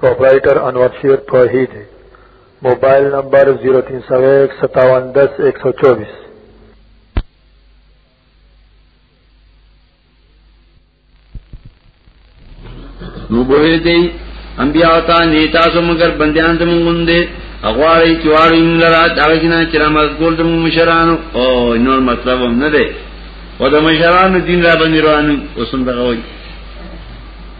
پروپرائیٹر انور شیر توحید موبایل نمبر 03015710124 نو بوئی دی انبیاء تا نیتا سو مگر بندیان تا منگون دے اغواری چواری ملرا داغینا چرا مدد کول تا منگ مشرانو او انور مطلب هم ندے و دا مشرانو دین را بندی روانو اسم دقوئی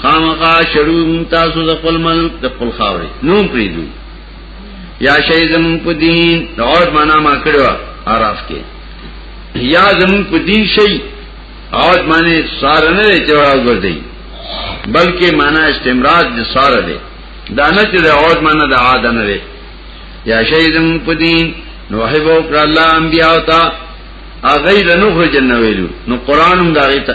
خامخا شړو تاسو د خپل ملک د خپل خاورې نوم پریدو یا شی زمون په دین د اور معنا ما کړو عراف کې یا زمون په دین شی اور معنی سار نه دی چې اور ورځي بلکې معنا استمرار د سار دی دا نه چې د اور معنا د عاد نه دی یا شی زمون په دین نو هبو کړه الله انبیاء تا اغه له نو خرجن ویلو نو قران هم دا غیته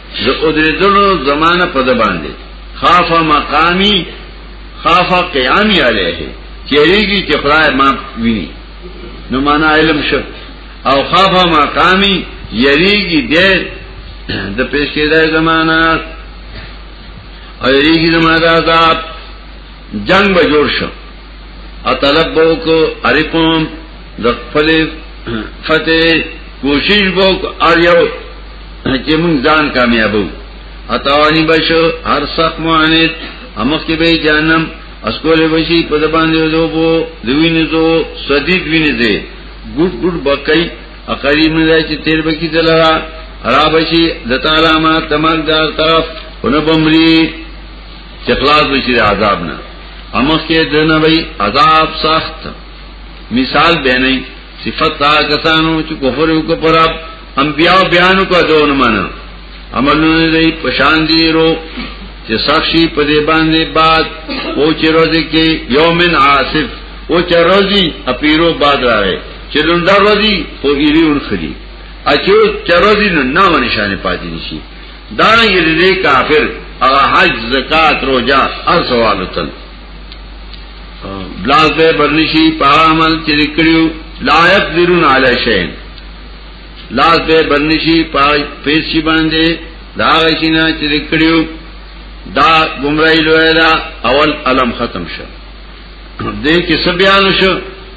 د ادریدلو زمانہ په د باندې خاف مقامی خاف قیامی علیه چیریږي چې خدای ما ویني نو معنا علم شو او خاف مقامی یریږي د د پیش کېدای زمانہ او یریږي زمانہ عذاب جنگ به جوړ شو او طلب بو کو اریکم د خپل فتح کوشش وک ار یو چې مونږ ځان کامیابو اتاوانی بشو هر سخت معاند امخ کې به جانم اسکول بشي په دبان دی دو بو دوینه دو صدیق وینه دی ګډ ګډ بکای اقریم نه چې تیر بکی دلرا را بشي د تعالی ما تمام دار طرف ونه بمری چې خلاص بشي عذاب نه امخ کې دنه وی عذاب سخت مثال به نه صفت تا کسانو چې کفر وکړ پر انبیاء بیان کو دون منه عملونه دی پشان دی رو چې سخشي په دې باندې بعد او چې روزي کې یومن عاصف او چې روزي اپیرو بعد راغی چې لوندار روزي په ایری ورخدي اچو چې روزي نه نام نشانه پاتې نشي دا یې دې کافر هغه حج زکات روزه هر سوال تل بلاس به برنشي په عمل چې کړیو لا يقدرون علی شيء لاس به برنشي په پیسې باندې دا غشینا چې کړیو دا گمراهی لوی دا اول علم ختم شو دې کې څه بیان شو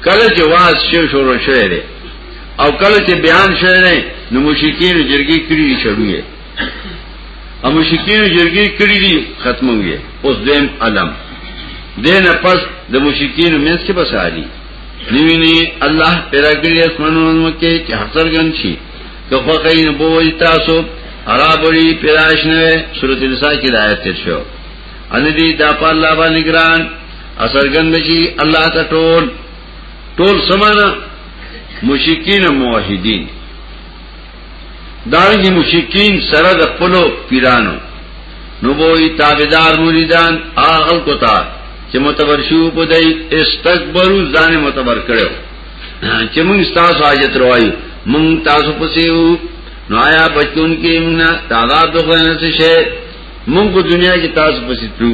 کله چې واز شو شروع شوه او کله چې بیان شوه نو مشکین جرګي کړی شروع او مشکین جرګی کړی دي ختموږي اوس دیم علم دین پس د مشکین مینس کې بس عالی نیوینی الله پیدا کړی اسمانونو کې چې حسر ګن شي که خو کوي نو بووي تاسو عربوري پیدائش نه سورۃ النساء کې آیت تیر شو ان دې د په الله باندې ګران اثر ګن شي الله ته ټول ټول سمانه مشکین موحدین دارنګ مشکین سره د خپل پیرانو نو وای تابعدار مریدان اغل کوتا چې متبر شو په دای استکبرو ځان متبر کړو چې موږ تاسو حاجت روایو موږ تاسو پسیو نو آیا بچون کې موږ تعداد دوغنه څه شي موږ په دنیا کې تاسو پسې تلو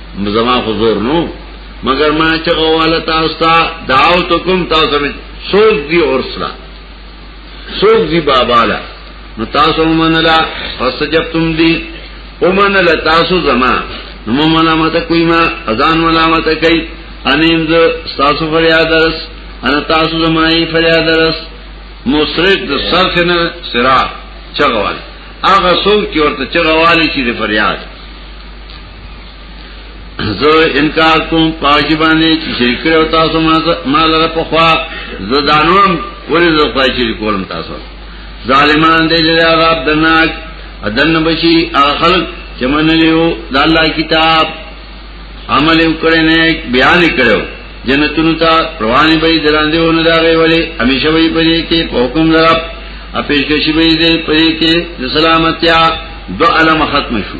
زما خو زور نو مگر ما چغواله تاسو ته دعوتکم تاسو می سوز دی اورسلا سوز دی بابا لا نو تاسو منلا فسجبتم دی ومنل تاسو زما نو ملامت کوي ما اذان ملامت کوي انیم ز تاسو فریاد درس انا تاسو زمای فریاد درس مصرف د صرف نه سرا چغوال هغه څوک چې ورته چغوالي چې فریاد زه انکار کوم پاجی باندې چې شریک کړو تاسو ما لره په خوا زه دانوم ولې زه پای شریک کولم تاسو ظالمان دې دې عذاب دناک ادن بشي اخلق چې من لیو د الله کتاب عمل وکړي نه بیان کړو جنتونو ته رواني به دراندې ونه دا غي ولې همیشه وي پدې کې په حکم درپ اپیش کشي به دې پدې کې د سلامتیا دو علم ختم شو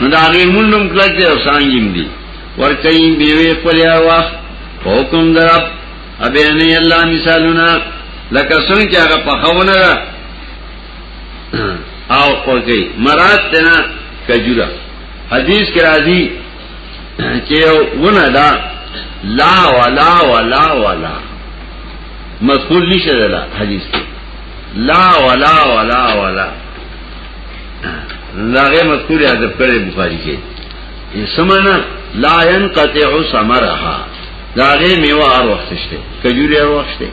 نو دا غي مونږم کله چې سانګیم دي ورکې بیوی خپل ارواح حکم درب ابه نه الله مثالونه لکه څنګه چې هغه په خونه را او پوګي مراد تنا کجورا حدیث کې راځي چې ونه دا لا ولا ولا ولا مذکور نشه ده حدیث کې لا ولا ولا ولا لاغه مذکور حذف کړي بخاری کې سمانا لا ينقطع ثمرها داغه میوه هر وخت شته کجوري هر وخت شته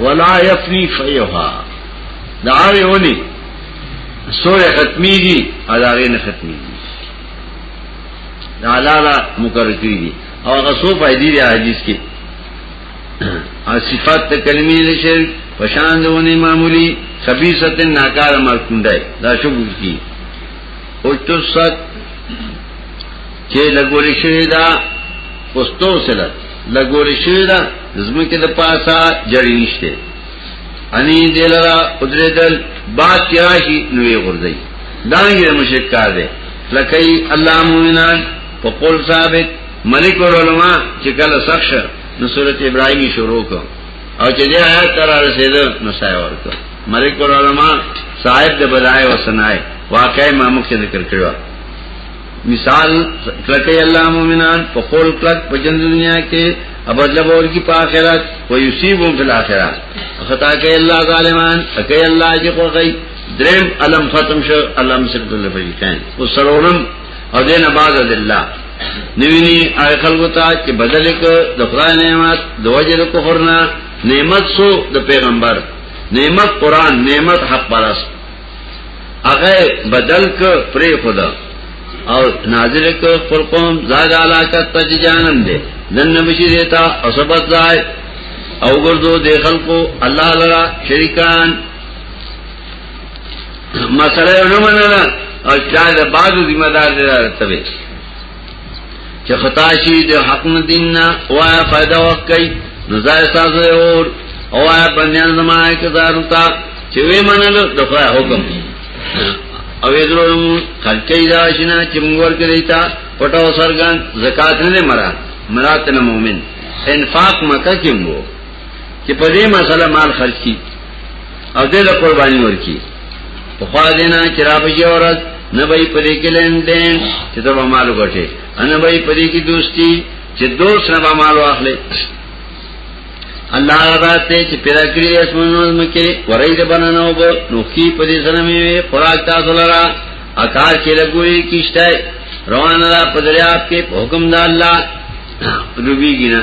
ولا يفني فيها دا ویونی سوره ختمی دي اداغه نه ختمی دي دا لالا مقرر کړی دي او هغه سو فائدې دي حدیث کې صفات ته کلمې د شرک پشان دونه معمولی خبيثت ناکار مال کندای دا شو کی او تو ست چې لګول شوی دا پستو سره لګول شوی دا زمکه د پاسا جړی نشته انی دلرا قدرتل باد چراشی نوې غردای دا یې مشکار دی لکه الله مومنان په قول ثابت ملک العلماء چې کله سخت شه نو سورت ابراهیمی شروع کړ او چې دې آیات تر رسیدل نو سایه ورکړ ملک العلماء صاحب د بدای او سنای واقعي ما مخ کې ذکر کړو مثال کلکه الله مومنان په خپل کلک په جن دنیا کې ابدل بور کی پاخرت و یصيبهم فی الاخره خطا کوي الله ظالمان کوي الله چې کوي درم علم ختم شو الله مسجد الله فجکان وسرورم او دینه بعد الله نویني آی خلکو ته چې بدل ک د خدای نعمت د وجه د کفر نه نعمت سو د پیغمبر نعمت قران نعمت حق پرس هغه بدل ک پرې خدا او نازل ک پر قوم زاد علاقه ته جانم دې دنه بشی دیتا او سبت ځای او ګردو د خلکو الله لرا شریکان مسله یې نه منله او چا د بازو ذمہ دار دی راته وي چې خطا شي د حق دین نه وای فائدہ وخت کوي نو ځای سازه اور او آیا بندیان زما اقتدارو تا چه وی منلو دخواه حکم او ادرو نمو خلقی دا شنا چه مگور کدیتا پتاو سرگان زکاة نده مراد مراد تن مومن انفاق مکہ کم گو چه پا دی مسئلہ مال خرچ کی او دې له قرباني ورکی په خوا دینا چې را بږي اورز نه به په دې کې لندین چې دا مال وګټي ان به په دې کې دوستي چې دوست نه به مال واخلي الله رات ته چې پیدا کړی اسمنو مکه ورای دې بنانو وو نو کی په دې سره مې خوراک تاسو لرا اکار کې لګوي کیشته روان را پدریاب کې حکم د الله روبي ګنا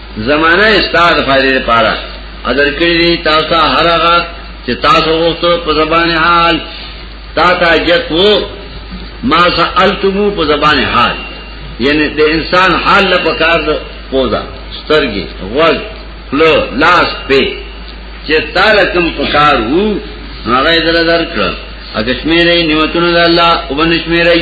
زمانہ استاد فائدې لپاره اذر کړی تاسو هرغه چې تاسو ووتو په زبان حال تا ته جت وو ما سالتمو په زبان حال یعنی د انسان حال لا پکار د پوزا سترګي غوږ لو لاس په چې تعالی کوم پکار وو هغه دل درکړه اګه شمیرې نیوتونه د الله وبنشمیرې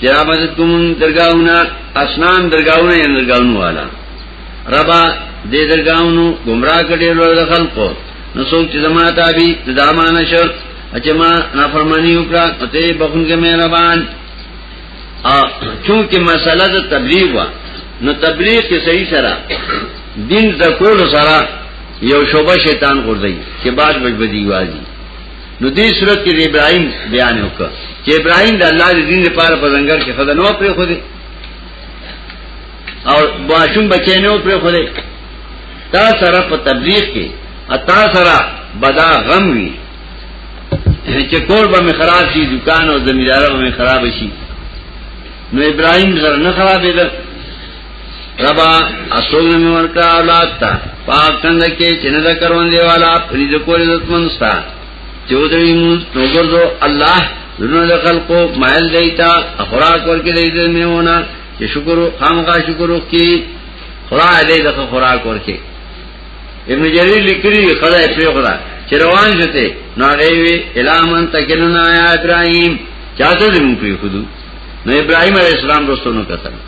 چرا مدد کوم درگاہونا اسنام درگاہونا یا درگاہونو والا ربا دې درگاہونو گمراه کړي لور د خلکو نو څوک چې زما تابع دامانه شو چې ما نافرمانی وکړه ته بخونګه مهربان ا چونکه مسله د تبلیغ وا نو تبلیغ کې صحیح سره دین د کول سره یو شوبه شیطان ورځي چې باج بجبدي واځي نو دې صورت کې ابراهيم بیان وکړ چې ابراهيم د الله د دین لپاره په ځنګل کې خدای نو پرې خو دې او باشون بچی نو پرې خو دې تا سره په تبلیغ کې اتا سره بدا غم وی چې کور به خراب شي دکان او زمیندار به خراب شي نو ابراهيم سره نه خرابې ده ربا اسوګ می ورکا اولاد تا پاک تند کې چنه دا کروان دی والا پریز کول عزت منستا چودري مو نوګر دو الله دنو د خلقو مایل دیتا خوراک ورکې دی دې میونه چې شکر خامخا شکر وکي خدای دې د خوراک ورکې ابن جریر لیکلی خدای په خدا چې روان شته نو هغه وی الامن تکلنا یا ابراهیم چاته دې مو په خودو نو ابراهيم عليه السلام رسولو کتل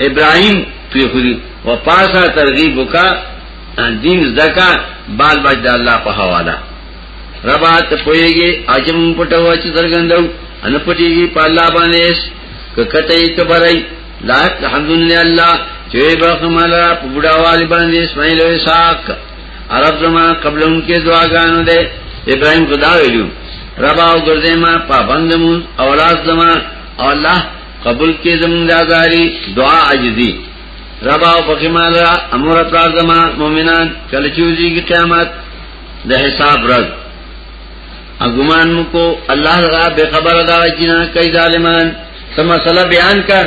ابراهيم پیخوري و پاسا ترغیب وکا دین زکا بال بچ د الله په حواله ربا ته پويږي اجم پټو چې درګندو ان پټيږي په الله باندې ککته یې کبرای لا الحمدلله الله چې بخملا په بډاوال باندې اسماعیل او اسحاق عرب زما قبل ان کې دعاګانو ده ابراهيم خدا ویلو ربا او ګرځې ما پابندمون اولاد زما او الله قبول کې زمونږ دازاري دعا عجزي ربا او پخمال را امور اطلاع زمان مومنان کل چوزی کی قیامت ده حساب رد اگمان مکو اللہ را بے خبر دا جنا کئی ظالمان سم مسئلہ بیان کا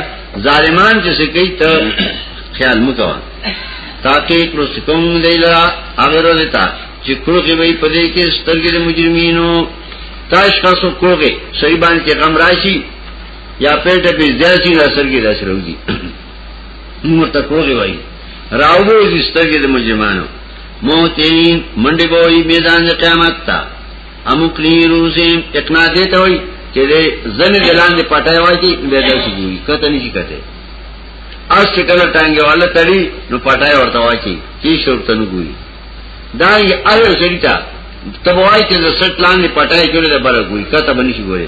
ظالمان جسے کئی تا خیال مکو تاکہ کرو سکم دیلا آغر دیتا چی کرو کی بئی پدے کے سترگی مجرمینو تاش خاصو کرو کے سویبان کے غم راشی یا پیټ په ځاسي د اثر کې داسې راوځي نور ته کوغي وای راوو دې ستګي د مجرمانو موتین منډي بوئی میدان قیامت تا امو کلیرو سیم اقنا دې ته وای چې دې زن جلان دې پټای وای چې به داسې جوړي کته نشي کته اس چې کله ټانګه والا تړي نو پټای ورته وای چې کی شرط نه ګوري دا یې اړ سړی تا تبوای چې د سټ لاندې پټای کړي د بره ګوري کته بنشي ګوري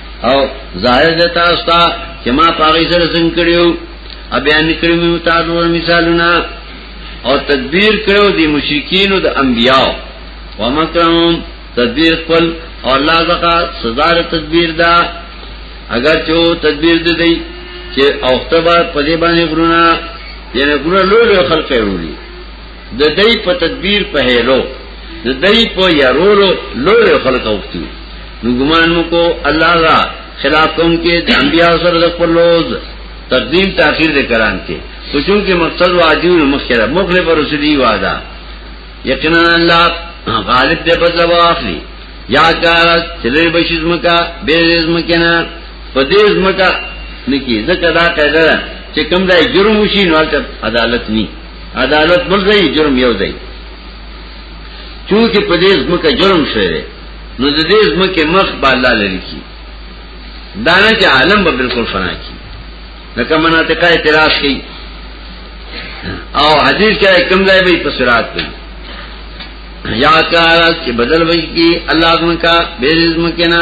او ظاهر ده تاسو ته چې ما پاغي سره څنګه کړیو ا بیان کړی مې تاسو ور مثالونه او تدبیر کړو دي مشرکین او د انبیاء ومکرهم تدبیر خپل او الله زکا سزا تدبیر دا اگر چې تدبیر دې دی چې اوخته به په دې باندې غرونه یعنی غرونه لوی لوی خلک یې وروړي د دای په تدبیر په هیلو د دای په یارولو لوی خلق اوختي نو ګمان مو کو الله را خلاف کوم کې د انبیا سره د خپل لوز تقدیم تاخير دې کران کې خو چون کې مقصد واجب مخکره مخلف رسولي وعده یقینا الله غالب دې بدل واخلي یا کار چلے بشیز مکا بے ریز مکینا پدیز مکا نکی ذکر دا قیدر چکم دا جرم وشی نوالتا عدالت نی عدالت بل ځای جرم یو ځای چونکه په دې ځمکه جرم شوی نو د دې ځمکه مخ به الله لري کی دانه چې عالم به بالکل فنا کی لکه مناطقه اعتراض کی او حدیث کې کوم ځای به په صراط کې یا کار چې بدل وي کی الله ځمکه به ځمکه نه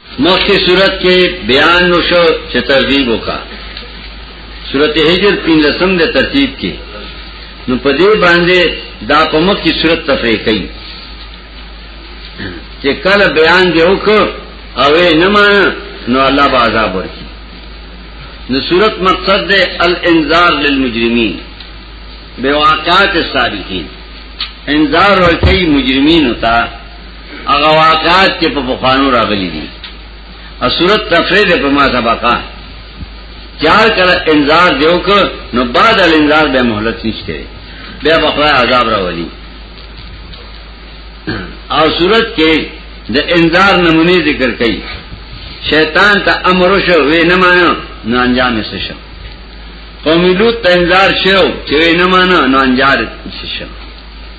مخکې صورت کې بیان نو شو چې ترغیب وکا صورت هجر پینځم د ترتیب کې نو په دې باندې دا په مخکې صورت تفریح کړي چې کله بیان دی وکړ او نه ما نو الله به عذاب ورکړي نو صورت مقصد دی الانذار للمجرمین بواقعات السابقین انذار ورکړي مجرمین ہوتا هغه واقعات چې په بخانو راغلي دي او صورت تفرید په ما سبقا چار کله انذار دیو کو نو بعد الانذار به مهلت نشته بیا بخوا عذاب راولي او صورت کې د انذار نمونه ذکر کړي شیطان ته امر شو وې نه مانو نو انجام یې شو قوم لوط ته انذار شو چې وې نه مانو نو انجام یې شو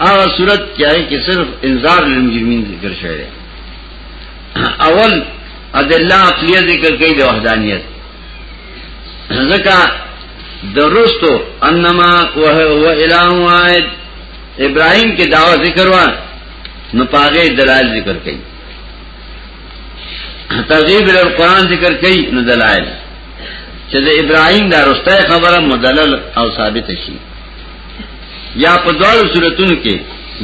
هغه صورت کې آی کې صرف انذار للمجرمین ذکر شوی دی اول ادله عقلیه ذکر کوي د وحدانیت ځکه درستو انما وه هو الہ واحد ابراهیم کې داوا ذکر وا نو پاګه دلایل ذکر کوي ترغیب ال قران ذکر کوي نو دلایل چې د ابراهیم دا رسته خبره مدلل او ثابت شي یا په دوالو صورتونو کې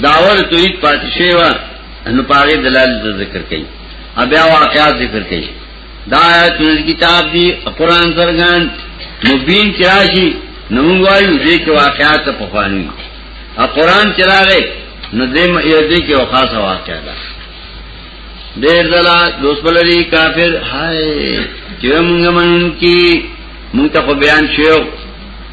داور توحید پاتې شوی و نو پاره دلال ذکر کړي بیا واقعات ذکر کړي دا آیت کتاب دی قرآن سرګان مبین چراشی نو وایو دې کې واقعات په خواني ا قرآن چراغه نو دې یو دې کې خاصه واقعا ده ډېر زلا دوست بلری کافر هاي چې موږ منون کی موږ ته بیان شیو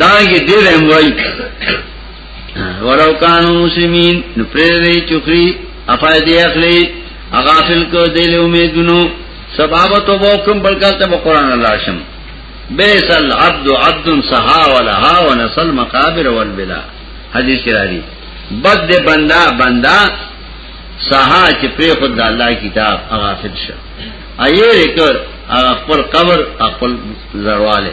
دانګي ډېر هم وای ورو کانو مسلمین نو پرې چخري افای دی اخلي اغافل کو دل امیدونو سبب تو وکم بلکې ته قرآن الله شم بیس العبد عبد صحا ولها ونسل مقابر والبلا حدیث کې راځي بد دې بندا بندا صحا چې پرې خود الله کتاب اغافل شه ایې ریکر خپل قبر خپل زرواله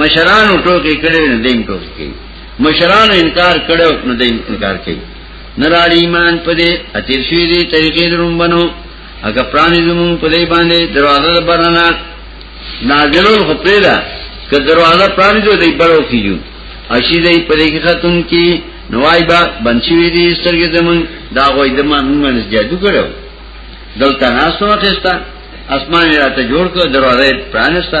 مشرانو ټوکی کړي نه دین ټوکی کوي مشرانو انکار کړو نه دین انکار کوي نراړي ایمان په دې اتیر شوی دی طریقې دروم بنو اګه پرانی زمون په دې باندې دروازه برنا نازلول خپل که دروازه پرانی جو دی بلو کیو اشی دی په دې کې خاتون کی نوای با بنچوی دی سترګې زمون دا غوې د ما موږ نه جادو کړو دلته ناسو اخیستا اسمان راته جوړ کړ دروازه پرانستا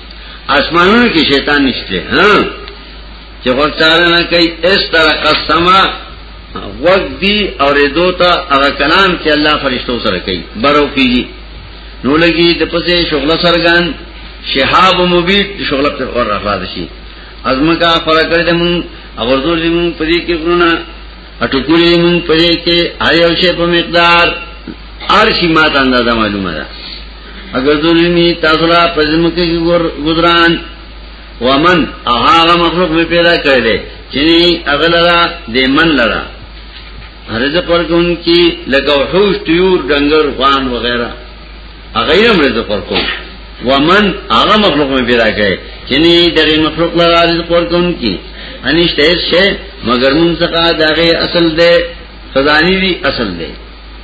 آسمانونو کې شیطان نشته ها چې وخت سره نه کوي اس طرح قسمه وقت دی اور دو تا اغا کلام چې الله فرشتو سره کوي برو کیږي نو لګي د پسې شغل سرګان شهاب مبید شغل پر اور راځي شي ازمه کا فرق کړی د مون اور دو لیمون پدې کې ګونه اټو کولې مون پدې کې آیو شه په مقدار ارشی ماته اندازه معلومه ده اگر ظلمی تاسو لا پزم کې گزاران ومن هغه مخلوق می پیدا کړل چې اغلرا دې من لرا رزق ورکون کی لکه وحوش طیور ډنګر غوان وغیرہ هغه یې رزق ورکون ومن هغه مخلوق می پیدا کړي چې نه دغه مخلوق لا رزق ورکون کی انشته شه مگر مون څخه دغه اصل ده خزانی دی اصل ده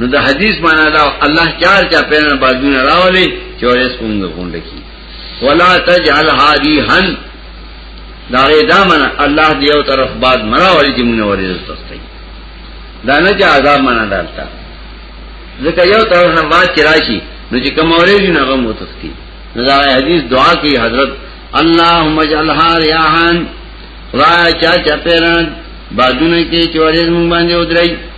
نو د حدیث معنا دا الله چار چا پیرنه بازونه راولي چې ورس کوم غونډه کی ولا تجعل هادي هن دا دا معنا الله دی یو طرف باد مرا ولي چې مونږ ورې تستای دا نه چې عذاب معنا دالتا ځکه یو طرف نه باد چې راشي نو چې کوم ورې نه غم وتستی نو دا حدیث دعا کی حضرت اللهم اجعل هاريان را چا چا پیرنه بازونه کې چې ورس مونږ باندې ودرای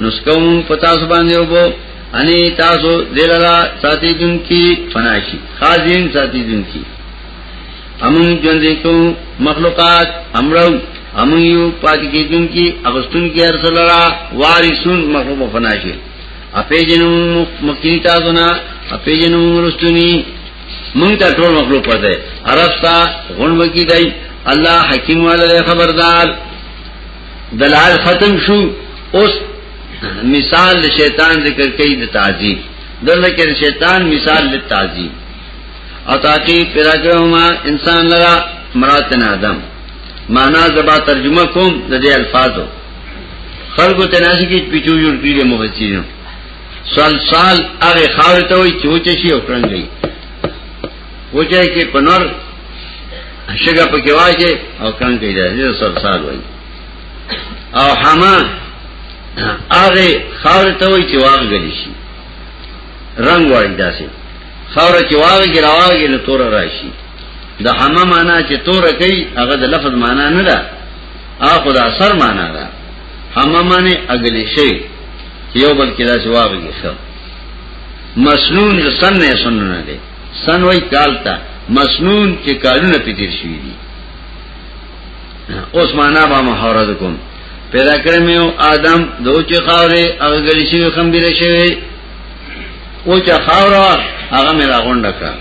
نسکون پتا سبان دیو بو انی تاسو دللا ساتی دن کی فناشی خازین ساتی دن کی امون جن دیکو مخلوقات امرو امون یو پاتی کی دن کی اغسطن کی ارسل را وارسون مخلوق فناشی اپی جنون مکتنی تاسو نا اپی جنون رستونی مونږ ته ټول مخلوق پته عرب تا غون وکی دی الله حکیم والے خبردار دلائل ختم شو اوس مثال د شیطان ذکر کوي د تعذیب دلته کې شیطان مثال د تعذیب او تاکي پیراګرما انسان لرا مراد نه ادم معنا زبا ترجمه کوم د دې الفاظو خلقو ته ناشي کې پچو جوړ کړی مفسرین سال سال هغه خاور ته وي چې وچ شي او کړنګي وجه کې پنور شګه پکې واجه او کان کې راځي سرسال وای او حما هغه خاور ته وای چې واغ غلی شي رنگ وای داسې خاور چې واغ کې راوږي نو تور راشي د حما معنا چې تور کوي هغه د لفظ معنا نه ده هغه د اثر معنا ده حما معنی اغلی شي یو بل کې داسې واغږي شو مسنون سنه سنونه دي سن وای کال تا مسنون چې کالونه پیتیر شوی دی اوس معنا به محاورت کوم پیدا کړم یو آدم دو چې خاورې هغه غلی شي خمبیر شوی او چې خاورا هغه مې راغونډ کړ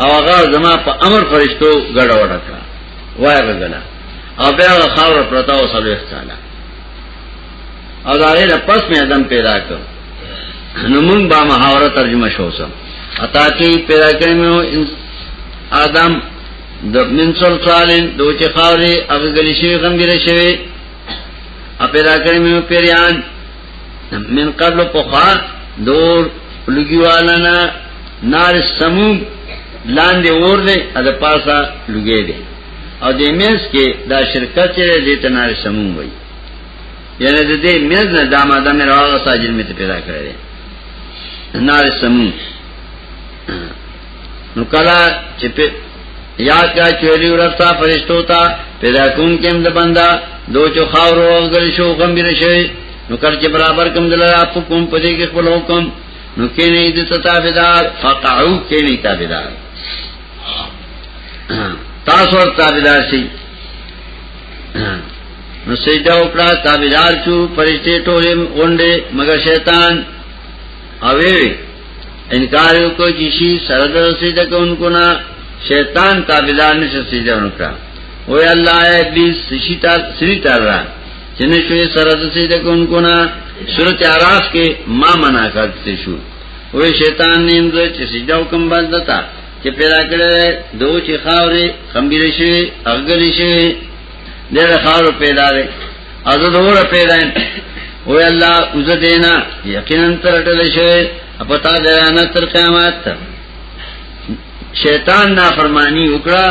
او هغه زما په امر فرشتو ګډ وډ کړ وای غلا او بیا خاور پرتا او سلوخ کاله او دا غیر پس میں ادم پیدا کر نمون با محاورہ ترجمہ شو سا اتا کی پیدا کرے میں آدم من سلسالین دو چی خاوری اگر گلی شوی غمگیر شوی او پیدا کرے میں پیریان من قبل پخوا دور لگی والانا نار سموم لاندې اور دی ا د پاسا لګې دی او د میس کې دا شرکت چې دې ته نار سمون وایي یعنی د دې میز نه دا ماده مې راغله ساجل مې ته پیدا کړې نار سمون نو کلا چې په یاد کا چوری ورستا فرشتو تا پیدا کون کم د بندا دو چو خاور وغل شو غم بیر شي نو کله چې برابر کم دل اپ کوم پدې کې خپل حکم نو کې نه دې تابعدار فقعو کې نه تابعدار تاسو تابعدار شي نو سجده وکړه تابعدار شو فرشتي ټولم غونډه مگر شیطان اوی انکار وکړ چې شي سره د سجده کوونکو نه شیطان تابعدار نشه سجده وکړه او الله ابلیس شي تا سری تارا چې نشوي سره د سجده کوونکو نه سورته আরাف کې ما منع کړته شو وې شیطان نیم زه چې سجده وکم باز دتا چې پیدا کړې دوه چې خاورې خمبيره شي اغګلې شي دیر خارو پیدا دے ازد اور پیدا ہے اوی اللہ اوز دینا یقینا ترٹل شوی اپتا دیرانا تر قیامات تا شیطان نافرمانی اکڑا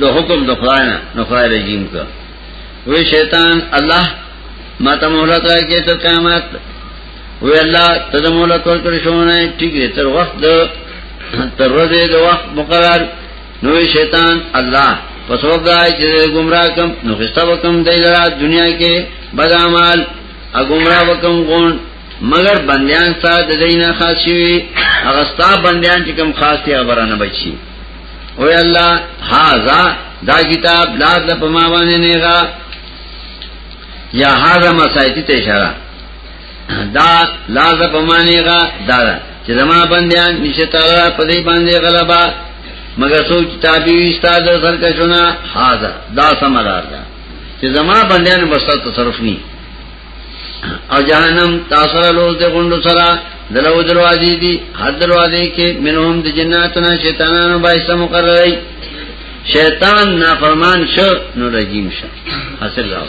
دو حکم دو خداینا نو خدای رجیم کا اوی شیطان اللہ ما تا محلت رائی کے تر قیامات تا وی اللہ تا دا محلت ورکر شونا ہے ٹھیک ہے تر وقت دا تر رضی دا وقت مقرار نو شیطان الله پس وګای چې گمراه کم نو خستا وکم دای لرا دنیا کې بد اعمال ا گمراه وکم غون مگر بندیان ستا د دینه خاص شي هغه ستا بندیان چې کم خاص دي خبره نه بچي او الله هاذا دا کتاب لا د پما باندې نه یا هاذا مسایتی ته اشاره دا لازه پمانه غا دا چې زما بندیان نشه تعالی په دې باندې غلبا مگر سوچ تابع استاد سرکشنا حاضر دا سمرار دا چې زما بندیان بستا تصرف ني او جهنم تاسو له لوز د غوندو سره دلو دروازې دي هر دروازې کې منهم د جناتنا شیطانانو بایسته مقررای شیطان نافرمان شو نو رجیم شو حاصل راو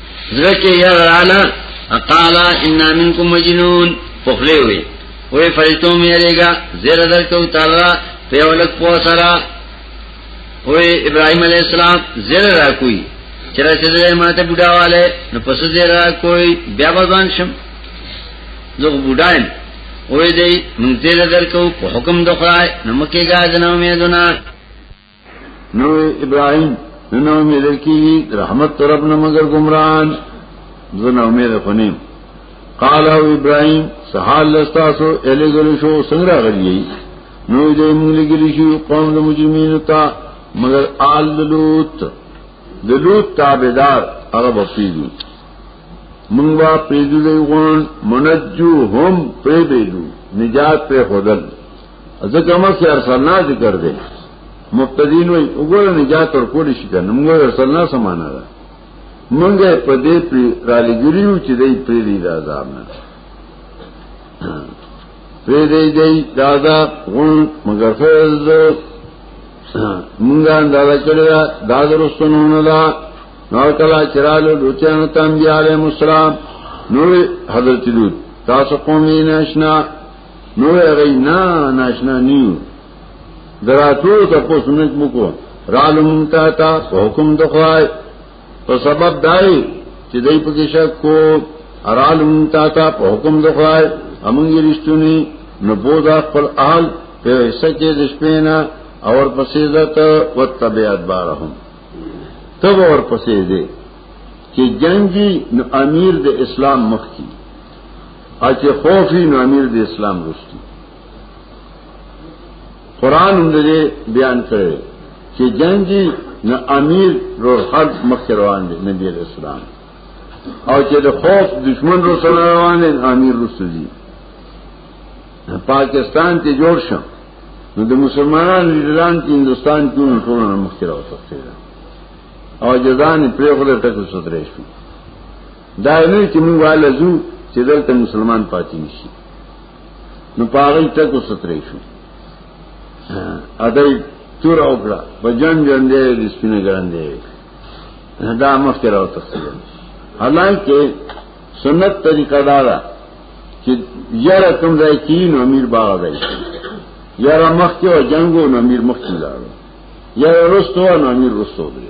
زړه کې یې رااله قال ان منکم مجنون پخله وي وې فرشتو مې لريګا زیر در کو تعالی په ولک پو سره وې ابراهيم عليه السلام زیر را کوي چې راځي ماته بډاواله نو پس زیر را کوي بیا ځان شم زه بډایم وې دې مونږ زیر در کو په حکم د خدای نو مکه غاځنه مې دونه نو ابراهيم نو امید کی رحمت طرف نه مگر گمراهان زنه امید خنیم قال او ابراهيم سحال لستاسو الی گل شو څنګه غلی نو دې موږ لګلی شو قوم د مجرمینو ته مگر آل لوط د لوط تابعدار هغه بسیږي موږ وا پیدو دی غون منجو هم پیدو نجات په خدای ځکه مخکې ارسلنا ذکر دی مبتدین وای وګوره نجات ور کولی شي کنه موږ ارسلنا سمانه ده موږ په دې پر را لګریو چې دې پر دې د عذاب نه پر دې دې د عذاب غون مگر فز موږ اندازه کړی دا د درستونو نه دا نو کلا چرالو لوچانو تم بیا علیہ السلام نور حضرت لوط تاسو قومین اشنا نو هغه نه ناشنا نیو دراتو ته په سنت مو کو رالم تا تا حکم د خوای په سبب دای چې دای په کې شک کو رالم تا تا حکم د خوای امون یې رښتونی نو بودا خپل اهل په سکه د شپینا اور پسې ذات او تبعات بارهم تب اور پسې دې چې جنگي نو امیر د اسلام مخ کی اچ خوفی نو امیر د اسلام رستی قران هم دې بیان کړي چې جنگي نو امیر رو حد مخ روان دي نبی اسلام او چې د خوف دشمن رو سره روان دي امیر رسدي پاکستان ته جوړ شو نو د مسلمانانو ایران کې هندستان کې ټول مخ راوځي او جزان پرې خو له ټکو سره شي دا نه چې موږ والا زو چې دلته مسلمان پاتې نشي نو پاره تک وسطرې شو ادای تور او کړه بجن جن دې رسپینه ګران دې دا مخ کې راو تفصیل حالانکه سنت طریقہ دا ده چې یاره کوم ځای کې نو امیر باغ دی یاره مخ کې او جنگو نو امیر مخ کې لاړو یاره رستو نو امیر رستو دی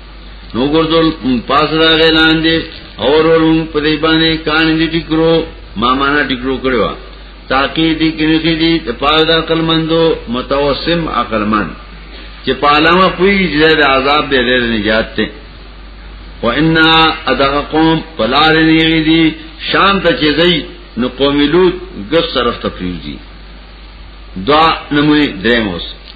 نو ګردول پاس دا غلان دي اور اور په دې باندې کان دي ټیکرو ما معنا ټیکرو کړو تاکي دي کړي دي د پاره د عقل مندو متوسم عقل من چې پالما پوي چې د عذاب دې لري نجات ته و ان ادغ قوم پلار نیری دی شام ته چې دی نو قوم لوط ګس طرف ته پیږي دا نمونه درموس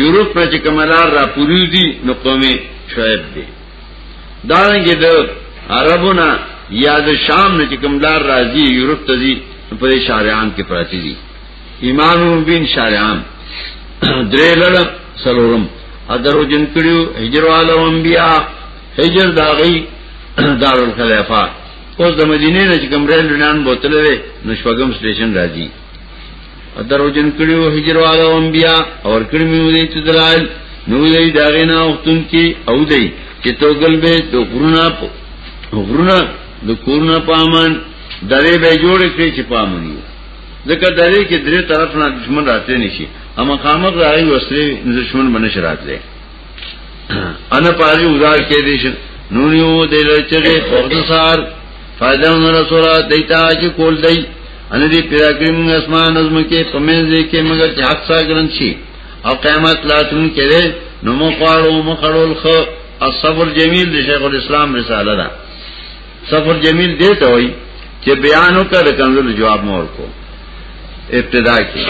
یورپ نه چې کملار را پوری دي نو قومي شعیب دي دا رنګه د عربونه یا د شام نه چې کملار راځي یورپ ته دي په شارعام کې پراتی دي امام مبین شارعام درې لړ سلورم ادرو جن کړیو هجروالو انبیا هجر داغي دارالخلافات اوس د مدینې نه چې کوم ریل لنان بوتلې نو شپږم سټیشن راځي درو جن کړي او هجر والو انبیا اور کړي مې دې چې دلال نو دې داغه نه وختون کې او دې چې توګل به د غرونا په غرونا د کورنا پامن درې به جوړ کړي چې پامني ځکه درې کې درې طرف نه دشمن راته نشي اما خامخ راي وسره دشمن باندې شرات لري انا پاری ازار کې دي شي نونیو د لچره پردسار فائدہ ان رسول دیتا چې کول دی ان دې پیدا کړم اسمان نظم کې پمنځ دې کې مگر چې حق سا ګرن شي او قیامت لاتون کړي نو مو قالو مو خړول خو الصبر جمیل د شیخ الاسلام رساله ده صبر جمیل دې ته وایي چې بیانو کا د کنزل جواب مور کو ابتدا کې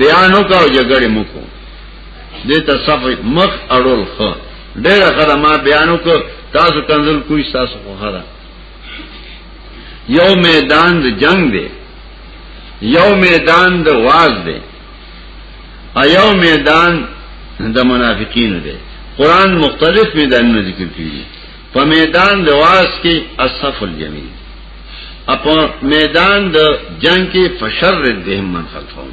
بیانو کا او جګړې مو کو دې ته صف مخ اړول خو ډېر غره ما بیانو کو تاسو کنزل کوی تاسو خو هره یو میدان د جنگ دی یو میدان د واز دی ایو میدان د منافقین دی قران مختلف میدانونه ذکر کړی دي په میدان د واس کې اصف الجمیل اپا میدان د جنگ کې فشر ردهم من خلفهم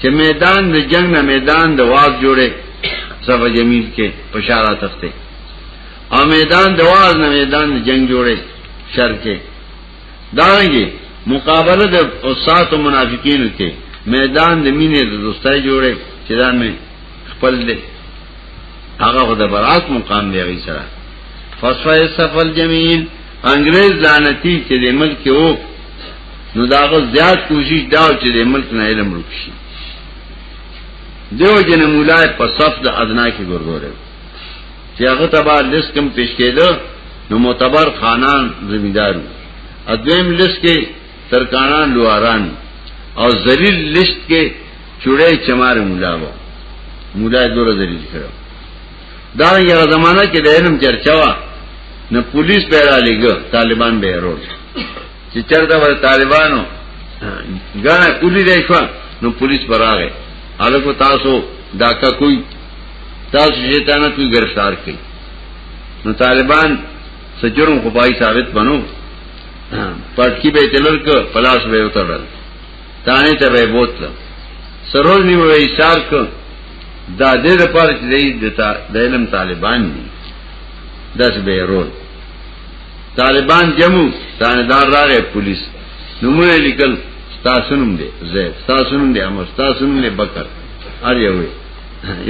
چې میدان د جنگ نه میدان د واز جوړه صفه جمیل کې پشارا تخته او میدان د واز نه میدان د جنگ جوړه شر کې دانګي مقابله د اوسات او منافقینو کې میدان د مینې د دوستۍ جوړه چې دا مې خپل دې هغه خو د برات مقام دی غي سره فصفه صفل جمیل انګريز لعنتی چې د ملک یو نو دا غو زیات کوشش دا چې د ملک نه علم رکشي دیو جن مولای په صف د ادنا کې ګورګوره چې هغه تبا لیس کم پیش کېده نو معتبر خانان زمیندارو ادویم لیس کې ترکانان لواران او ذلیل لیس کې چوڑے چمار مولا وو مولا دوره ذلیل کړو دا یو زمانہ کې د علم چرچا وا نه پولیس پیرا لګ طالبان به وروړ چې چرته ور طالبانو غاڼه اولی دی شو نو پولیس براغه الکو تاسو داکا کوئی تاسو شیطانه کوئی گرفتار کړي نو طالبان سجرم خپای ثابت بنو پټکی به تلل ک پلاس به وتړل تانه ته به بوتل سروز نیو ایثار ک دا دې لپاره چې د علم طالبان دي داس به رول طالبان جمو تاندار راغې پولیس نمونه لیکل تاسو نوم دی زید تاسو نوم دی امر تاسو نوم دی بکر ار یو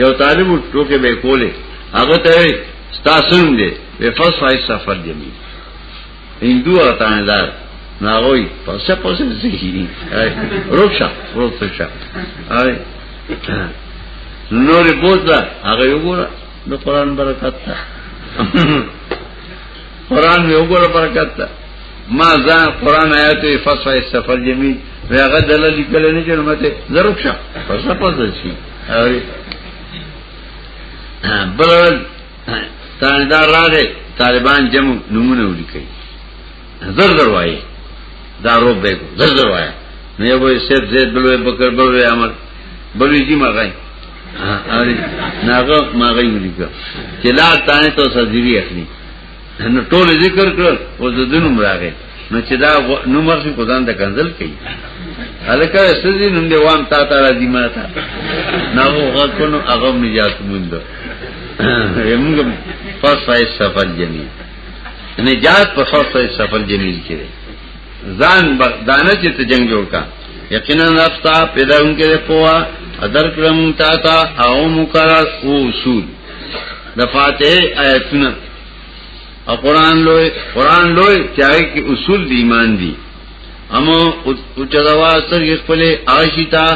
یو طالب ټوکې به کولې هغه ته تاسو نوم دی په فاس فای سفر جمی هندو تاندار ناغوی پسه پسه زیږي روښه روښه نور بوزه هغه وګوره د قران برکت ده قران یو ګور برکت ده ما ځان قران آیات فصح سفر جمی هغه دلل لیکل نه چې مته ضرور شه پس پس شي بل تاندار راغی طالبان جمع نمونه ولیکي زر زر وایي دا روب به زر زر وایي نه یو وایي سید زید بل وایي بکر بل وایي عمر بل وایي جی مغای اری ناغه مغای ولیکه چې لا تانه تو سزیری اخلي نو ټول ذکر کړ او د دنوم راغی نو چې دا نو مرسي کو ځان د کنزل کوي الکه سزي نوم دی وام تا تا راځي ما تا نو هغه کو نو هغه نجات مونږ یمګم فاس فاس سفر جميل نجات په خاص سفر جمیل کې ځان دانه چې ته جنگ جوړ کا یقینا رفتا پیدا انکه پوا ادر کرم تا تا او مقرر او اصول د فاتحه آیتونه او قران لوی قران لوی چاہے کې اصول دی ایمان دی امو او چدوا سر خپل عاشتا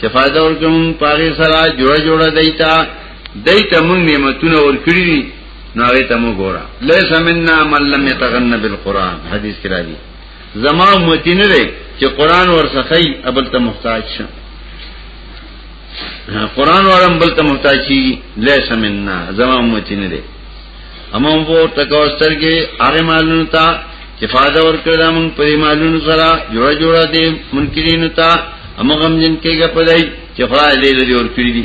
چې فائدہ ورکوم پاره سره جوړ جوړ دیتا دیتا موږ نعمتونه ورکړي ناغی تمو گورا لیس مننا من لم یتغن بالقرآن حدیث کرا دی زما امتی نرے چه قرآن ورسخی ابلتا محتاج شا قرآن ورم بلتا محتاج شی لیس مننا زما امتی نرے اما هم پور تکوستر کې هغه مالونو ته چې فائدہ ورکړل موږ په مالونو سره جوړ جوړ دي منکرینو ته اما غم جن کېږي په دای چې خدای دې لري ورکړي دي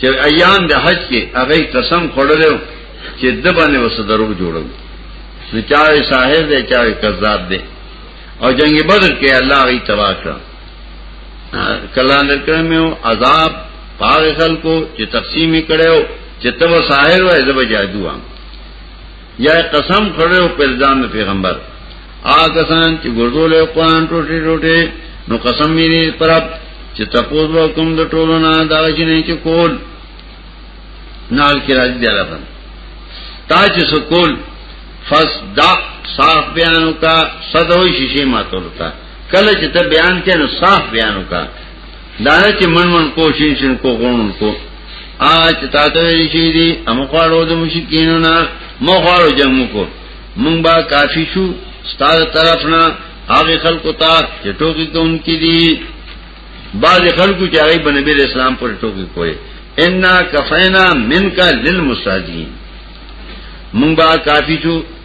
چې ایام د حج کې هغه قسم خورلو چې د باندې وسدرو جوړو نو چاوي صاحب دی چاوي کذاب دی او جنگ بدر کې الله غي تبا کړ کله نه کړمو عذاب پاغ خلکو چې تقسیم کړو چې تب ساحر وای زب جادو هم یا قسم کړو په الزام پیغمبر آ کسان چې ګردول قرآن ټوټه ټوټه نو قسم یې پرب چې تپوز وکم د ټولو نه دا چې نه چې کول نال کې راځي دی راځه تا چې سکول فس دا صاف بیانو کا صدوی شیشه ماتولتا کله چې ته بیان کې نو صاف بیانو کا دانه چې من من کو شین شین کو غون کو آج تا ته ویل شي دي هم خواړو د مشکینو نه مو خواړو جنگ کو مونږ با کافی شو ستاره طرف نه هغه خلکو ته چې ټوکی کوونکې دي بعض خلکو چې هغه بنبی اسلام پر ټوکی کوي ان کفینا منک للمستاجین مونږ با کافی شو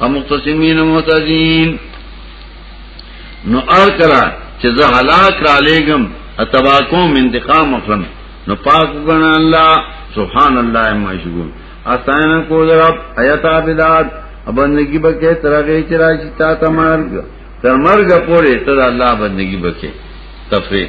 او مقتسمین مهتدین نو ار کرا چې زه هلاک را لېګم اتبا کوم انتقام اخلم نو پاک وګڼه الله سبحان الله ما شګون استاینه کو درب ایت عبادت بندگی بکې ترغه چې راشي تا ته مرګ تر مرګ پورې ته الله بندگی بکې تفریح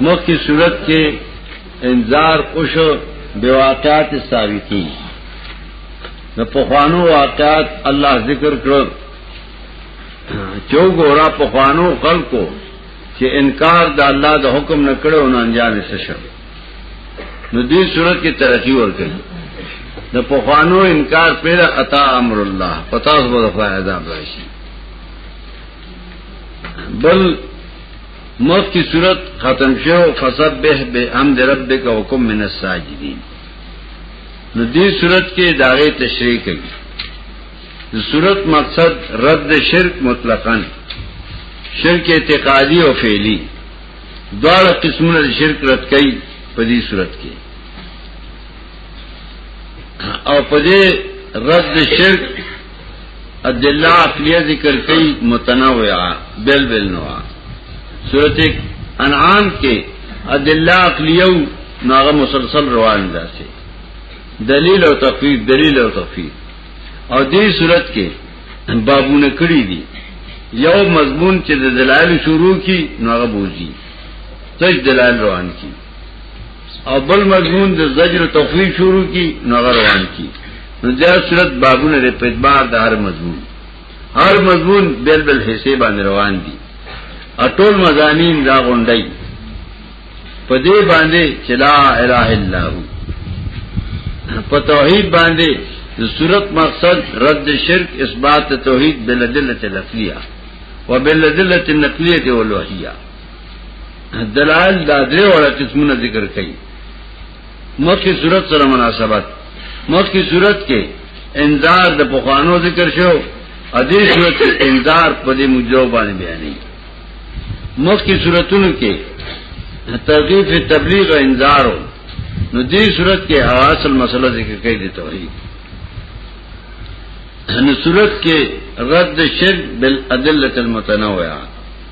مخ کی صورت کے انذار خوش بے واقعات ساوی کی نہ پخوانو واقعات اللہ ذکر کرو چو گورا پخوانو کل کو کہ انکار دا اللہ دا حکم نہ کرے انہوں انجام سشم ندی صورت کی ترقی اور کہیں نہ پخوانو انکار پیرا عطا امر اللہ پتاس بول فائدہ باشی بل مخ کی صورت ختم شو فسبح بحمد ربک وکم من الساجدین نو دې صورت کې داغه تشریح کوي د صورت مقصد رد شرک مطلقاً شرک اعتقادی او فعلی دواړه قسمونه د شرک رد کوي په دې صورت کې او په دې رد شرک ادله عقلیه ذکر کئی متنوعہ بل بل نوعہ صورت انعام کې ادله عقلیه ناغه مسلسل روان ده سي دلیل او تفیق دلیل او تفیق او دې صورت کې بابونه کړی دي یو مضمون چې د دلایل شروع کی ناغه بوزي تج دلایل روان کی او بل مضمون د زجر تخویف شروع کی نغر روان کی نو دا صورت بابونه لري په اعتبار د هر مضمون هر مضمون بل بل حصے باندې روان دي اټول مزامین دا غونډي په دې باندې چې لا اله الا هو په توحید باندې د صورت مقصد رد شرک اثبات توحید بل دلته لفظیه وبالدلة النقلية والوحية دلائل دا درې وړه قسمونه ذکر کړي مخکې صورت سره مناسبت مخکې صورت کې انذار د پخوانو ذکر شو ا دې صورت کې انذار په دې مجرم باندې بیانې مخکې صورتونو کې ترغیب تبلیغ او انذار نو دې صورت کې اصل مسله ذکر کړي دي توحید نو صورت کې رد شرک بالادله المتنوعه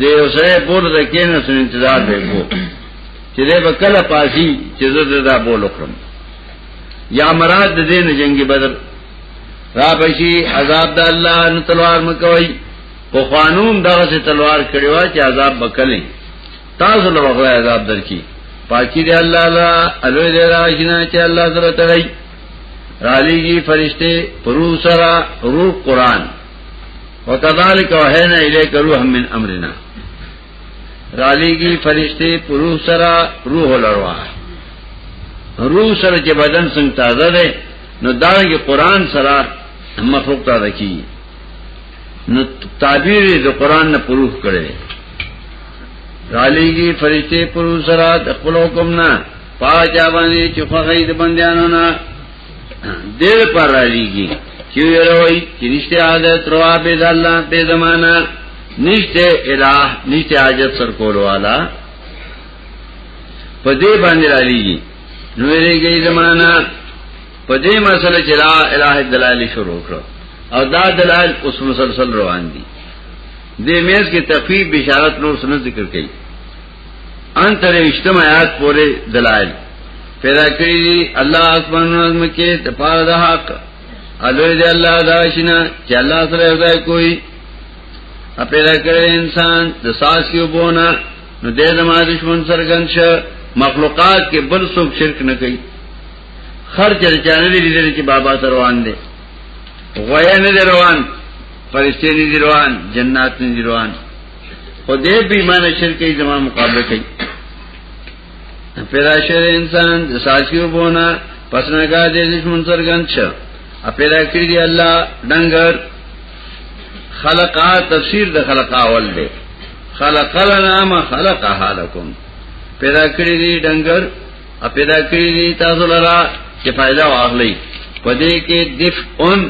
دې اوسره پور د کینې سن انتظار دی کو چې دې په کله پاسي چې زه دا بول وکړم یا مراد د دې نه جنگي بدر را بشي عذاب د الله ان تلوار مکوي په قانون دغه څه تلوار کړي وا چې عذاب بکلې تاسو له وغه عذاب درکې پاکي دې الله لا الوی دې راشنا چې الله سره تړي رالیږي فرشته پرو سره روح قران وکذالک وحینا الیک روح من امرنا رالیږي فرشته پروح سره روح لړوا روح سره چې بدن څنګه تازه ده نو دا کې قران سره مخلوق تازه کی نو تعبیر د قران نه پروح کړي رالیږي فرشته پروح سره د خپل حکم نه پاجا باندې چې خوغې د بندیانو نه دیر پر رالیگی چیو یروی چی نشتے عادت روا بید اللہ بید مانا نشتے الہ نشتے عاجت سر کولو والا پا دے باندی رالیگی نویرے گئی زمانا پا دے مسئلہ چی لا الہ دلائل شروع کرو او دا دلائل اس مسلسل روان دی دے میز کے تقریب بشارت نور سنت ذکر کئی ان تر اشتم آیات پورې دلایل پیدا کړی دی الله اسمان نظم کې د پاره د حق الوی دی الله دا شنه چې الله سره ځای کوئی ا پیدا کړی انسان د ساس یو بونه نو دې زما دشمن سرګن شه مخلوقات کې بل څوک شرک نه کوي خر چرچانه دي دې چې بابا سره روان دي غویا نه روان فرشتي نه روان جنات نه روان خو دې به ایمان شرکې زموږ مقابله کوي پیدا شر انسان د ساسیو بونه پسنه کا دې دشمن سرګن شه ا پیدا کړی دی الله ډنګر خلقا تفسیر د خلقا اول دی خلق لنا ما خلق حالکم پیدا کړی دی ډنګر ا پیدا کړی دی تاسو لرا چې فائدہ واغلی پدې کې دفعن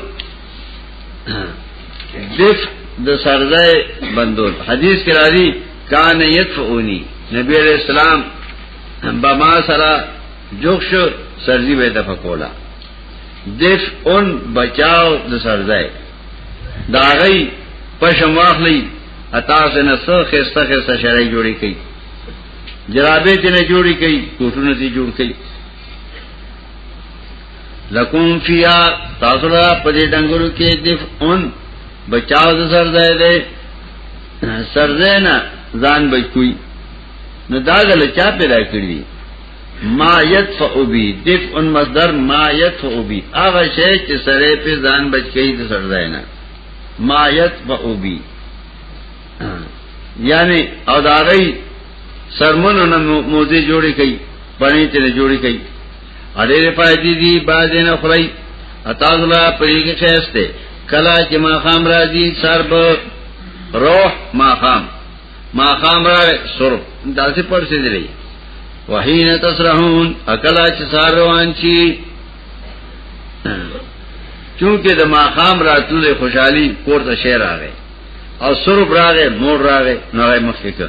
دف د سرځای بندول حدیث کې راځي کان یتفونی نبی علیہ السلام بما سرا جوخش سرزی بے دفکولا دف ان بچاو د سرزای داغی پشم واخلی اتا سے نه سر خسته خسته شړای جوړی کئ جرابې ته نه جوړی کئ کوټونه ته جوړ کئ لکم فیا تاسو لا په دې ډنګرو کې دف اون بچاو د سر ځای دی سر ځای نه ځان بچوي نو دا غل چا پیدا کړی ما یدفع بی دف اون مصدر ما یدفع بی هغه شی چې سره په ځان بچ کړي د سر ځای نه ما یدفع بی یعنی او دا غي سرمنو نه موزه جوړی کړي پنی ته جوړی کړي اړې فائدې دي باز نه خړی اتا زلا پریګه چهسته کلا چې ما خام راځي سرب روح ما خام ما خام را سر داسې پر سي دی وحین تسرحون اکلا چې سار روان شي چونکه د ما خام راتلې خوشحالي کوړه شعر راغی او سر براغه مور راغه نوې مخکې کړ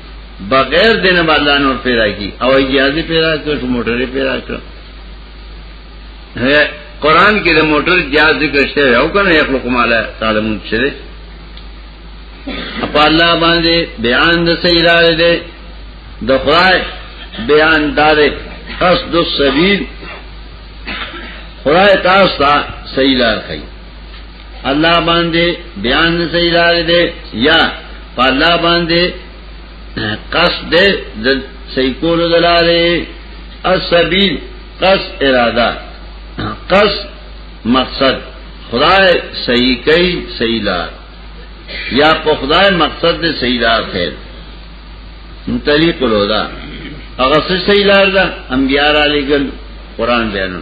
بغیر دینه بدلا نور پیدا کی او اجازه پیدا کړ چې موټر پیدا کړ قرآن کې د موټر جاز ذکر شوی او کنه یو کوماله تعلمون شوی اپا الله باندې بیان د سیلار دی د خدای بیان دار قصد السبیل خدای تاسو سیلار کوي الله باندې بیان صحیح لار دی یا په الله باندې قصد دې د صحیح کولو دلاله السبیل قص اراده قص مقصد خدای صحیح کوي صحیح لار یا په خدای مقصد دې صحیح لار خیر طریق الهدى هغه صحیح لار ده انبیار علی ګل قران بیانو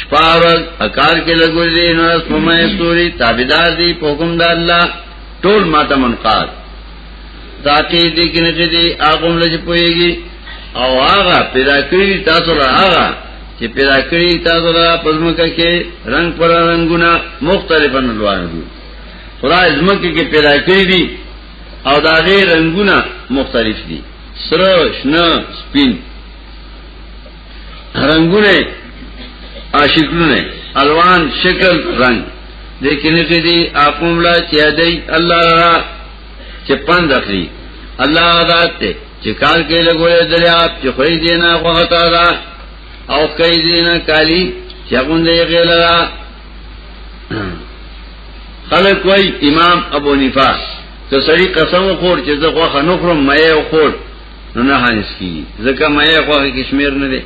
شپارل اکار کې لګول دي نو سمه سوري تابعدار دي په حکم د الله ټول ماته منقاد تاکي دي کې نه دي هغه لږ پويږي او هغه پیدا کړی تاسو له هغه چې پیدا کړی تاسو له پزمکه کې رنگ پر رنگونه مختلف انوار دي خدای زمکه کې پیدا کړی دي او دا غیر رنگونه مختلف دي سره شنه سپین رنگونه اشکلونه الوان شکل رنگ لیکن کې دي اقوم لا چې دی الله را چې پند اخلي الله ذات ته چې کار کې لګولې دریاب چې خوې دینا وخت را او کوي دینا کالی چې غوندې غیلا خلق وای امام ابو نفاس ته سړی قسم خور چې زه غوخه نخرم مې خور نو نه حانس کی زکه مې خوخه کشمیر نه دی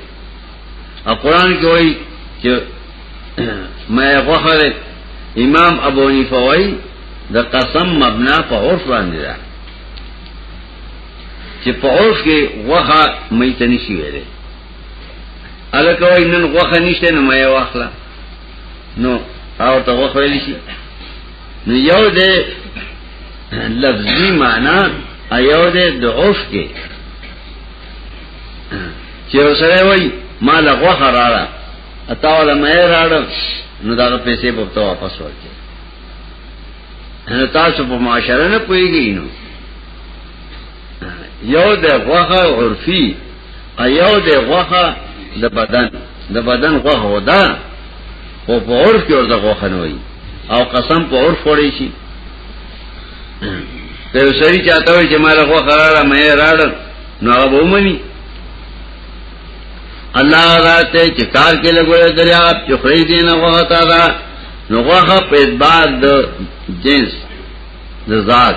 او قران کې وایي چې مې خوخه دی امام ابو حنیفه وایي د قسم مبنا په عرف باندې ده چې په عرف کې وخه مې تنه شي ویلې الکه وایي نن وخه نشته نو مې واخله نو او ته وخه ویلې شي نو یو دې لفظي معنا ایو دې د اوف کې چې وسره وای ما له غوخه راړه اتا ولا مې راړه نو دا پیسې په تو واپس ورکې نو تاسو په معاشره نه پويږئ نو یو د غوخه عرفي ایو د غوخه د بدن د بدن غوخه ودا او په عرف کې ورته غوخه نه وي او قسم په عرف وړي شي ته سړي چاته وي چې مال غوخه راړه مې راړه نو هغه به ومني الله راته چې کار کې لګولې دریا چې خړې دې نه غوخه تا دا نو غوخه په اعتبار د جنس د ذات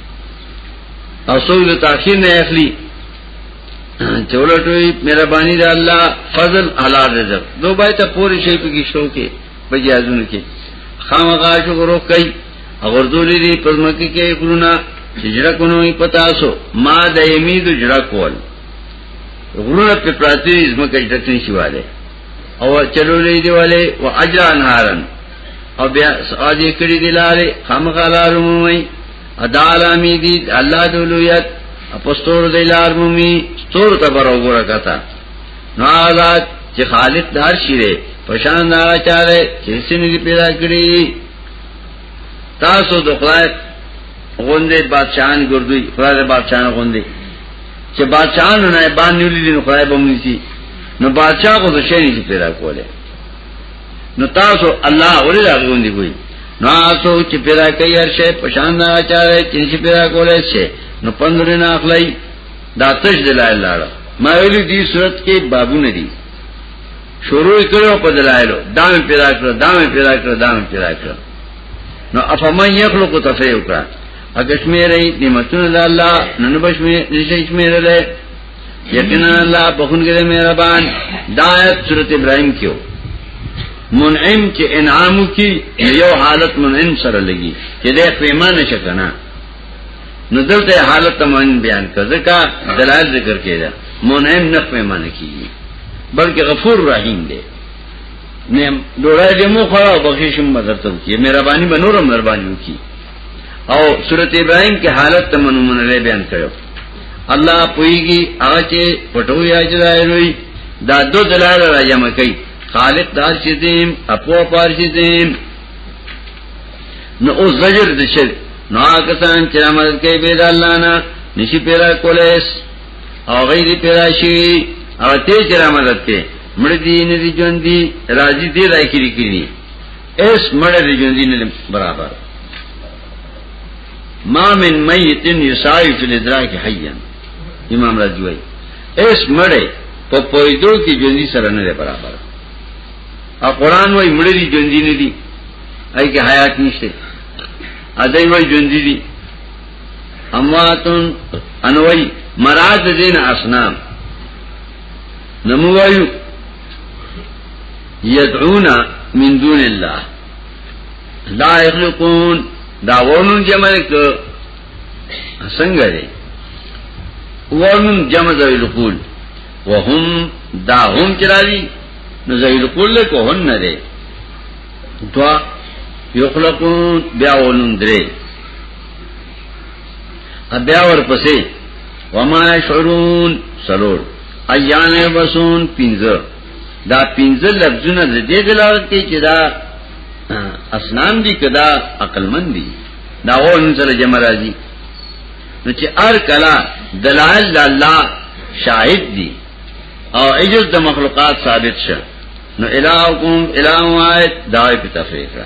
او څوک د تاخير نه اخلي چولټوي مهرباني د الله فضل علی رزق نو بای ته پوری شي په کیشتو کې په جهازونو کې خامغا شکر وکي غردولې دي پزمکه کې ګرونا هجرت کوي پتا سو ما د امید جړه کول غرونه په پراتی زمکه جتنی شواله او چلو لې دی والے او اجر انهارن او بیا ساجي کړی دی لارې خامغلار مومي ادالامی دی الله دولویت اپستور دی لار مومي ستور ته بر وګوره کتا نو آزاد چې خالق دار شي دی پشان دا چاره چې سینې دی پیدا کړی تاسو د خدای غوندې بادشاہان ګرځي خدای د بادشاہان غوندې چې بادشاہانو نه باندې ولې نو خدای به مونږي نو بادشاہ کو څه شي نه پیدا کوله نو تاسو الله اوري راغوندي کوي نو تاسو چې پیدا کوي هر شی په شان نه اچاره چې پیدا کوله شي نو پندره نه اخلي دا تش دلایل لاړه ما ویلي دې صورت کې بابونه دي شروع کړو په دلایلو دا مې پیدا کړو دا مې پیدا کړو دا مې پیدا کړو نو افمن یخلق تفیو کړه اګه شمیرې نعمتونه د الله نن بشمه نشي شمیرې له یقینا الله بخونګې مهربان دایت سورۃ ابراهیم کیو منعم چې انعام کی یو حالت منعم سره لګي چې دې قیمه نشه کنه نو دلته حالت تمن بیان کړه ځکه دلایل ذکر کړه منعم نه قیمه نه کیږي بلکې غفور رحیم دی نیم ډوړای دې مو خو بخښم مدد ته کی مهرباني به نورم مهرباني وکي او سورت ابراهيم کې حالت ته منونه بیان کړو الله پويږي هغه چې پټوي اجرایوي دا دو دلال را جمع کوي خالق دار شي دیم اپو پار شي دیم نو او زجر د شر نو هغه سان چې عمل کوي به د الله نه نشي پیرا کولیس او غیر پیرا شي او ته چې عمل کوي مړ دي نه دي ژوند دي راضي دي راکړي کړي اس مړه دې ژوندۍ نه برابر ما من میت یسای فی الادراک حیا امام رازی وای اس مړه په پویدو کې ژوندۍ سره نه برابر او قران وای مړه دې ژوندۍ نه دي ای کې حیات نشته ادای وای ژوندۍ دي امواتن انوای مراد دین اسنام نمو وایو یدعون من دون الله لا یخلقون دا ورنون جمع کو څنګه دی ورنون جمع ذوی القول وهم دا هم چرالي نو ذوی القول کو هن نه دی دوا یخلقون بیا ورنون درې بیا ورپسې وما يشعرون سلور ایان یبسون پنځه دا پنځه لفظونه د دې دلالت کوي چې دا اسلام دي کدا عقل مند دي دا اون سره جمع راځي نو چې ار کلا دلائل الله شاهد دي او اجز د مخلوقات ثابت شه نو الہکم الہ واحد دای په تفریقه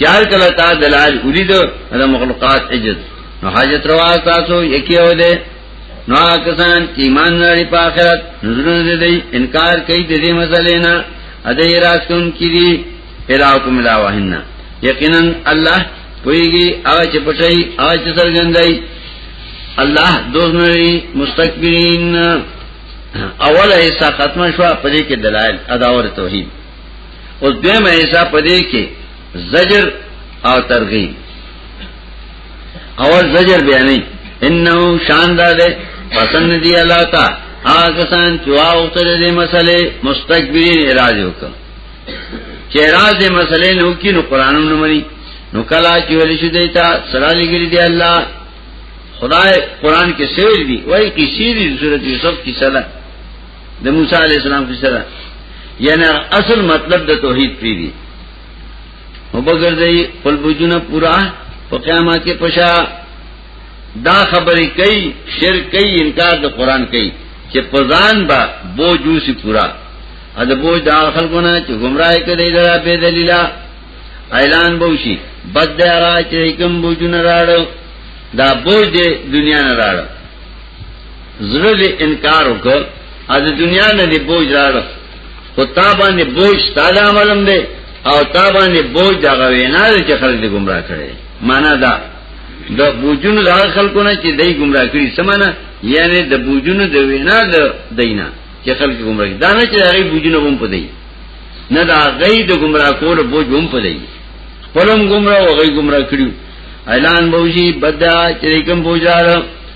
چار کله تا دلال ولید د مخلوقات عجز نو حاجت روا تاسو یکی او دې نو کسان چې ایمان لري په آخرت نظرونه دې انکار کوي د دې مسلې نه اده راز کوم کړي الهکم الا وحنا یقینا الله پویږي او چې پټي او چې سرګندای الله دوست نری مستكبرین اول ایسا ختم شو پدې کې دلایل اداور توحید اوس دیم ایسا پدې کې زجر او ترغیب اول زجر بیانې انه شاندار ده پسند دی الله تا هغه سان چې واو تر دې مسلې مستكبرین اعتراض وکړ چې اعتراض دې مسلې نو کې نو قران نو مني نو کلا چې ولې شو دیتا سره لګی دی الله خدای قران کې سوي دی وای کسی دی سورۃ یوسف کی سلام د موسی علی السلام کې سره یعنی اصل مطلب د توحید پیری وبګرځي خپل بوجونه پورا په قیامت کې پشا دا خبرې کوي شرک کوي انکار د قران کوي چې پزان با بوجو سی پورا ا د بوج د خلکو نه چې گمراه کړي دا په دلیلا اعلان بوشي بد راځي کوم بوجونه راړو دا بوج دنیا نه راړو زړه دې انکار وکړ ا د دنیا نه دې بوج راړ خو تا باندې بوج ستاده عملم دې او تا باندې بوج دا غوې نه چې خلک دې گمراه کړي معنا دا د بوجونو د خلکو نه چې دای گمراه کړي سمانه یعنی د بوجونو د وینا د دینه چې خلک گمراه کړي دا نه چې هغه بوجونو هم په دی نه دا غي د گمراه کول بوج هم په دی خپلم گمراه او غي گمراه کړي اعلان بوجي بدا چې کوم بوجاره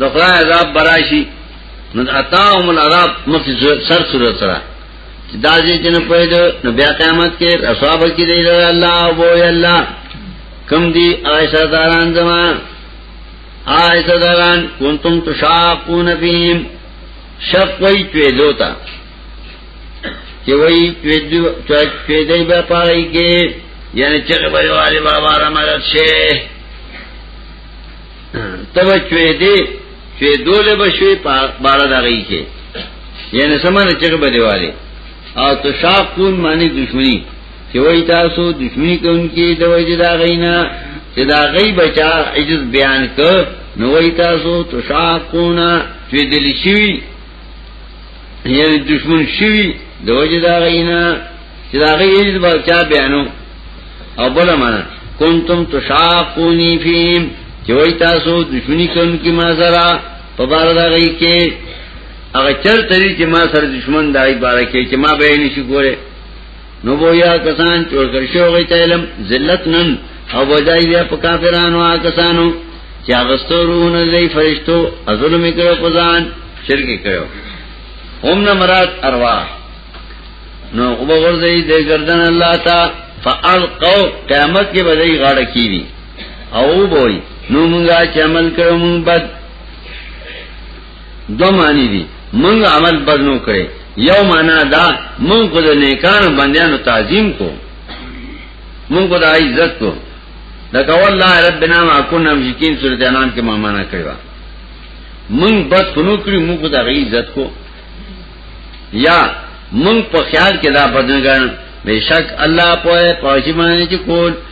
د خدای عذاب براشي نو اتاهم العذاب مخ سر صورت سره دا دې چې نه پېد نو بیا قیامت کې اصحاب کې دی الله او بو الله کم دی عائشہ داران زما عائشہ داران کنتم تشاقون فیم شق وی پیدو تا چې وی پیدو چې پیدای به پای کې یعنی چې په یوه بابا را مراد شي تب چوی دی چوی دوله بشوی بارا دا غیی که یعنی سمانه چغه بدیوالی او تشاقون معنی دشمنی چې وای تاسو دشمنی کوونکی د وجه دا غینا چې دا غی بچا عجز بیان ک نو وای تاسو تشاقون چې دلی شوی یعنی دشمن شوی د وجه دا غینا چې دا غی یز به چا بیانو او بل معنا کنتم تشاقونی فیم چې وای تاسو دشمنی کوم کی ما سره په بار دا غی کې هغه چرته چې ما سره دشمن دای بار کې چې ما به نشي ګوره نو بویا کسان چې ورکړ شو غي علم ذلت نن او بجای بیا په کافرانو آ کسانو چې هغه ستورونه زی فرشتو ظلم کړو په ځان شرک کړو هم نه مراد اروا نو وګورځي د گردن الله تا فالقو قیامت کې بدای غاړه کیږي او بوئی نو مونږه چې عمل کړو مونږ بد دو معنی دی منگ عمل بد نو کرے یو مانا دا منگ خود نیکان بندیانو تعظیم کو منگ خود آئی عزت کو لکه والله ربنا ما كنا مشرکین سورۃ انعام کې ما معنا کړو من بد کنو کړی موږ د غی عزت کو یا من په خیال کې دا بدنګان بشک الله په پوهی باندې چې کول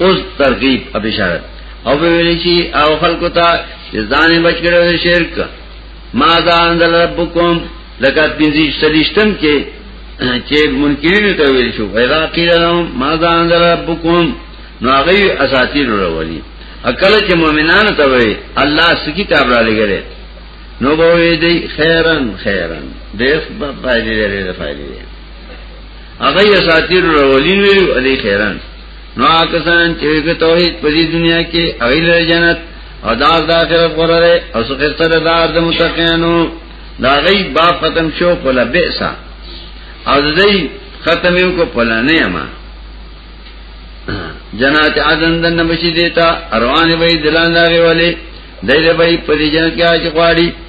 اوس ترغیب او بشارت او به ویل شي او خلکو ته ځان بچ کړو د شرک ما ذا انزل ربکم لکه پنځه سلیشتم کې چې منکرین ته ویل شو پیدا کړم ما ذا انزل ربکم نو هغه اساطیر وروړي اکل چې مؤمنان ته وي الله سکی کتاب را لګره نو به وي دی خیرن خیرن ډېر په پایلې لري د فائدې هغه یې ساتیر راولین ویلو علی خیران نو آکسان چې په توحید په دې دنیا کې اویل جنت او دار د آخرت غره او څخه سره دار د متقینو دا غي با ختم شو کوله بئسا او دې ختم یو کو پلانې اما جنات عدن دن بشی دیتا اروان بی دلان داغی والی دیده بی پدی جنت کیا چی خواری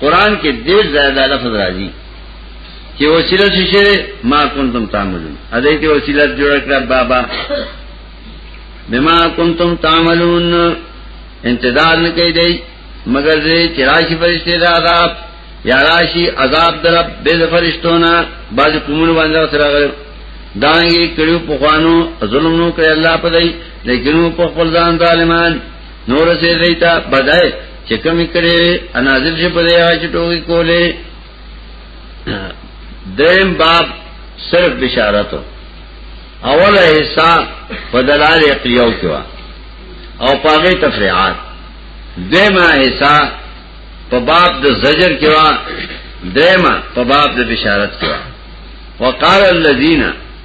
قرآن کې دیر زیاده لفظ راځي چې وسیله څه شي ما کنتم تعملون ا دې ته وسیله جوړ کړ بابا بما کنتم تعملون انتظار نه کوي دی مگر دې چې راشي فرشته دا عذاب یا راشي عذاب درب به فرشتونه باز کومل باندې سره غل دانګي کړيو په خوانو ظلم نو کوي الله په دې لیکن په خپل ځان ظالمان نور سے دیتا بدای چې کمی کړي اناظر شي په دې چې ټوګي کولې دریم باب صرف بشارتو اوله حصہ په دلال اقلیو کې وا او پاغه تفریعات دیمه حصہ په باب د زجر کې وا دیمه په باب د بشارت کې وا وقال الذين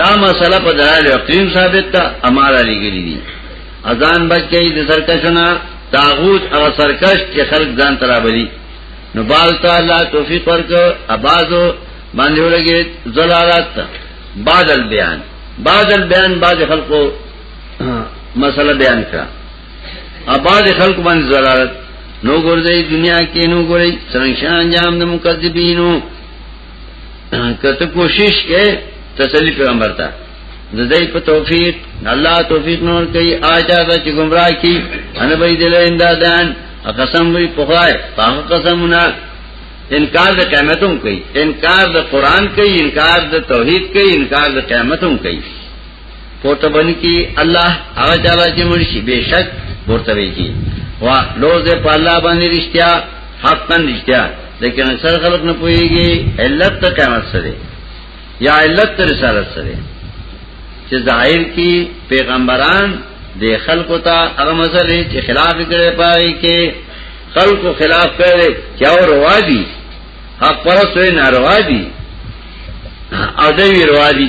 دا مسله په دلایل یقین ثابت ده اماره لګیلی دي اذان بچی د سرکشنا تاغوت او سرکش چې خلق ځان ترابلی نو بال تعالی توفیق ورک ابازو باندې ولګي زلالات بعد البيان بعد البيان بعد خلقو مسله بیان کړه اباز خلق باندې زلالت نو ګورځي دنیا کې نو ګوري څنګه انجام د مکذبینو کته کوشش کې تسلی پیغمبر ته د دې په توفیق الله توفیق نور کوي آجا د چې گمراه کی ان به دې له اندادان قسم وی پخای پام قسمونه انکار د قیامتوم کوي انکار د قران کوي انکار د توحید کوي انکار د قیامتوم کوي پورته بنی کی الله هغه چاله چې مرشي بشک پورته وی کی وا لوز په الله باندې رښتیا حقا رښتیا لیکن اکثر خلک نه پوهیږي علت ته قیامت سره یا علت ته رسالت سره چې ظاهر کی پیغمبران د خلکو ته هغه مسلې چې خلاف کړي پای کې خلکو خلاف کړي چې او روا دي حق پرسته نه روا دي او دوی روا دي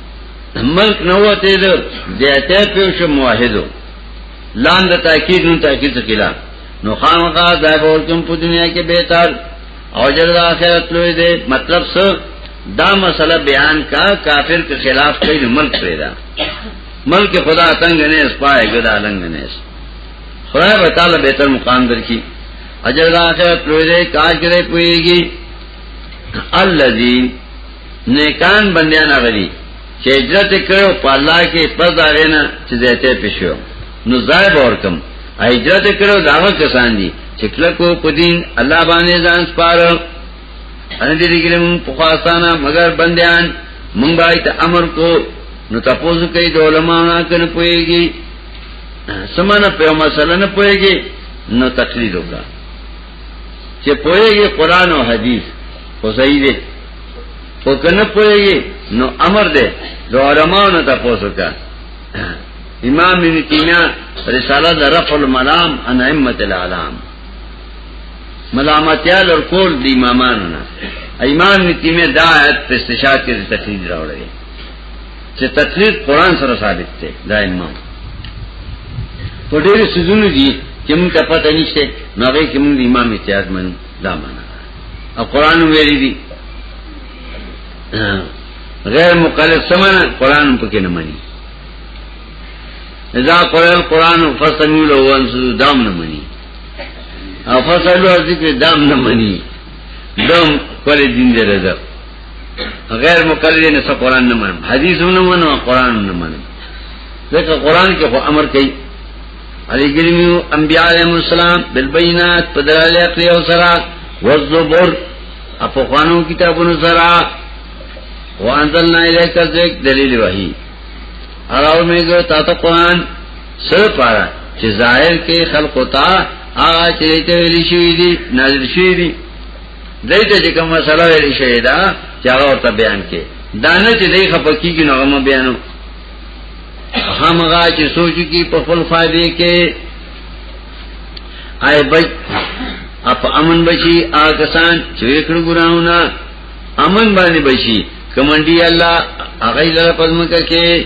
ملک نوته ده زیاته پیوش موحدو لان د تاکید نو تاکید کلا نو خامخا دا بول کوم په دنیا کې بهتر او جر د آخرت لوی دی مطلب څه دا مسله بیان کا کافر کے خلاف کوي نو ملک پیدا ملک خدا تنگ نه اس پای ګدا لنګ نه اس خدای به تعالی بهتر مقام درکې اجر د آخرت لوی دی کاج کرے پويږي الذي نیکان بندیان غلی چې هجرت کړو په الله کې پس دا غنه چې زیته پښو نو ځای ورکم هجرت کړو دا کسان دي چې کله کو په دین الله باندې ځان سپارو ان دې لګلم په خاصانه مگر بندیان مونږ باید امر کو نو تاسو کوي د علماونو کنه پويږي سمانه په مسله نه پويږي نو تقلید وکړه چې پوهیږي قران او حدیث خو صحیح دی او کنه پوهیږي نو امر دی د علماونو ته پوسوکا امام ابن تیمیہ رساله د رفع الملام عن ائمه العلام ملامتیا لور کول دی امامانو نه ایمان ابن تیمیہ دا آیت په استشهاد کې تقریر راوړی چې تقریر قران سره ثابت دی دا امام په ډېر سيزونو دي چې موږ ته پته نشته نو هغه کې موږ امام اتحاد منو دا معنا او قران ویلي دي غیر مقلد سمنه قران په کې نه مانی اذا قرأ القرآن فاستمعوا له وانصتوا دام نه مانی او فصلوا ذکر دام نه مانی دم کول دین دې رضا غیر مقلد نه څه قران نه منم حدیث هم نه منم قران نه منم ځکه قران کې خو امر کوي علی ګریمیو انبیاء علیهم السلام بالبینات پدراله عقلی او سرا والزبر افقانو کتابونو سرا وانزلنا الیک ذک دلیل وحی اراو میګو تا ته قران سره پارا چې ظاهر کې خلق تا آ چې ته ویل شي دي نازل شي دي دای ته چې کوم مسله ویل شي دا چې هغه ورته بیان کې دا نه چې دای خپکیږي نو هغه بیانو همغه چې سوچ کی په خپل فائدې کې آی بچ اپ امن بچی آکسان چې کړو ګراونه امن باندې بچی کمنډي الله هغه لپاره پزمکه کې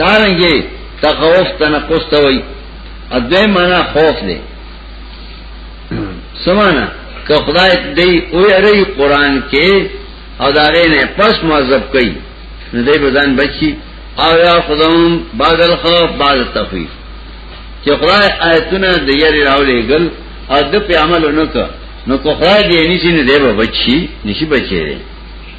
دارنګي تخوف تنقص ته وای اځه معنا خوف دی سمانا که خدای دې او یری قران کې او داغه نه پس معذب کړي نو دې بدن بچي او یا خدام بعد الخوف بعد التخویف چې خدای آیتونه د یری راولې ګل او د په عمل نه کړ نو کو خدای دې نشي نه دی بچي نشي بچي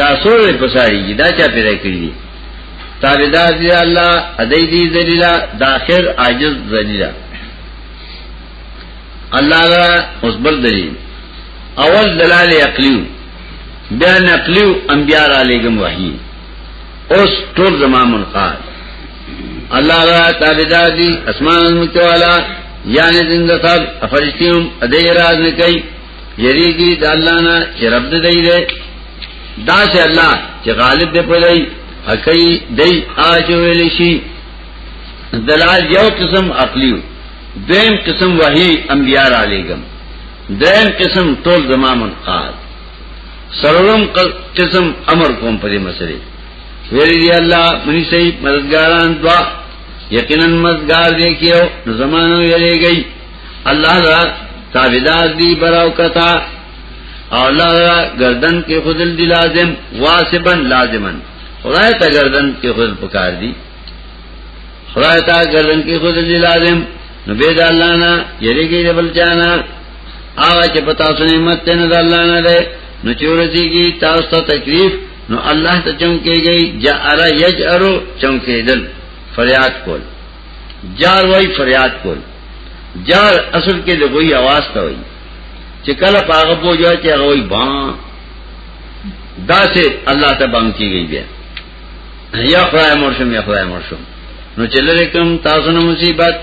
دا سور دے پساری جی دا چا پیدا کری دی تابدار دی اللہ ادائی دی زلیلہ داخر عاجز زلیلہ اللہ را مصبر دلیل اول دلال اقلیو بیا نقلیو انبیاء را لگم وحی اوس ټول زما منقاد الله را تابعدار دي اسمان متوالا یعنی زنده صاحب فرشتي هم ادې راز نه کوي یریږي د الله نه چې رب دې دی دی دا چې الله چې غالب دې په دی حقي دی آجویل شي دلال یو قسم عقلیو دویم قسم وحی انبیاء را لګم دویم قسم ټول زمام القاد سرورم قسم امر کوم په دې مسلې ویری دی الله منی سي مددګاران دعا یقینا مددګار دې کیو زمانو یې لګي الله را تابعدار دی براو کتا او الله را گردن کې خودل دی لازم واسبن لازمن خدای ته گردن کې خود پکار دی خدای ته گردن کې خودل دی لازم نو به د الله نه یریږي د بل چانا هغه چې پتا سو نعمت ته نه د الله نه ده نو چورسی کی تاسو ته تکلیف نو الله ته چم کېږي جا ارا یجرو چم کېدل فریاد کول جار وای فریاد کول جار اصل کې د وای आवाज ته وای چې کله پاغه بوجا چې هغه وای با دا سه الله ته بم کیږي بیا یا خدای مرشم یا خدای مرشم نو چلره کوم تاسو نه مصیبت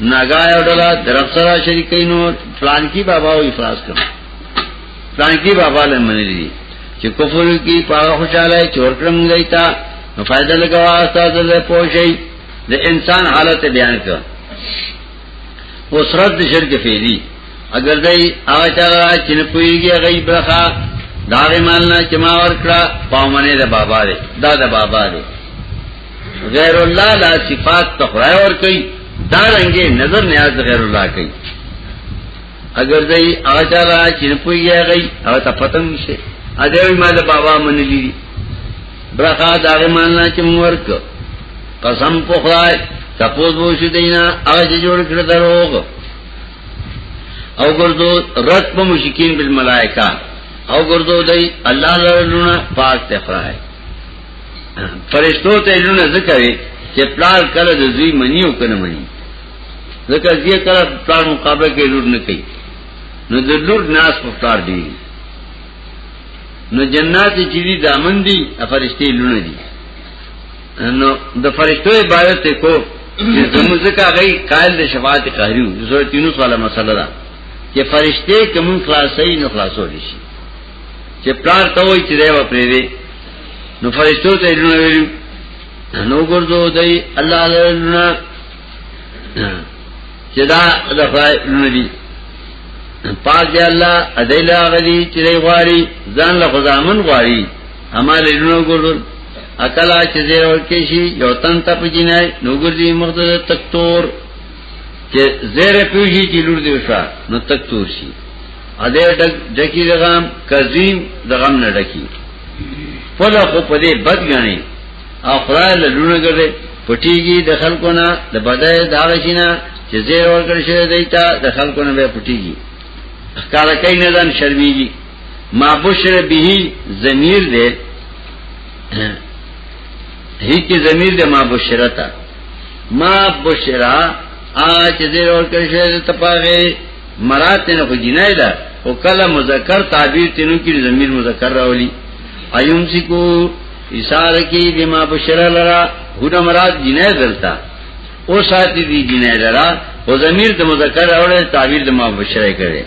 ناګای وډلا درف سره شریکین نو پلان کی بابا او افراز کړ پلان کی بابا له منی دي چې کفر کی پاغه خوشاله چور کړم دیتا نو فائدہ لگا واسطه دل پوشي د انسان حالت بیان کړ او سرت د شرک فعلی اگر دای هغه چا چې نه پويږي هغه برخه داغه مالنا چې ما ورکړه پاومنه د بابا دی دا د بابا دی غیر الله لا صفات تخرای ور کوي دا رنګه نظر نیاز غیر الله کوي اگر دای اچالا چې نه پوي غي او ته پتم شي اځوي مال بابا منلی برخه دا مالنا چې مورک قسم په خدای تپوس وو شي دینا اج جوړ کړ دروغ او ګردو رد په مشکین بالملائکه او ګردو دای الله لرونه پاک ته خدای فرشتو ته لونه ذکر چې پلار کله د زوی منیو کنه منی ځکه زیه کله پلار مقابله کې لور نه کوي نو د لور ناس په پلار دی نو جنات چې دي دامن دي فرشتي لونه دي نو د فرشتو عبادت کو چې زموږ ځکه غي قائل د شفاعت قهري د سورۃ یونس والا مسله ده چې فرشتي کوم خلاصي نو خلاصو دي شي چې پلار ته وایي چې دیو پرې دی نو فرشتو ته لونه ویلو نو ګرځو دی الله لونه چې دا د خدای لونه دي پاک دی الله ادای لا غدي چې دی غواړي ځان له خدامن غواړي امال لونه ګورل اکلا چې زیر ورکې شي یو تن ته پجینای نو ګرځي مخدد تکتور چې زیر پیږي چې لور دی وشا نو تکتور شي اده ډک ډکی دغم کزیم دغم نه ډکی فلا خو په دې بد غني او خدای له لونه ګرځي پټیږي د خلکو نه د بدای دا غشینه چې زیر ورکړ شوی دی ته د خلکو نه به پټیږي ښکارا کوي نه ځان شرمېږي ما بشر به ضمیر دی هیڅ ضمیر دی ما بشرتا ما بشرا آج زیر ورکړ شوی دی ته پاغه مراد نه خو جنای ده او کله مذکر تعبیر تینو کې ضمیر مذکر راولي ايوم سکو اشار کی دما بشر لرا هونه مراد جنې دلتا او ساتي دي جنې لرا او ضمیر د مذکر اوره تعبیر د ما بشر کړي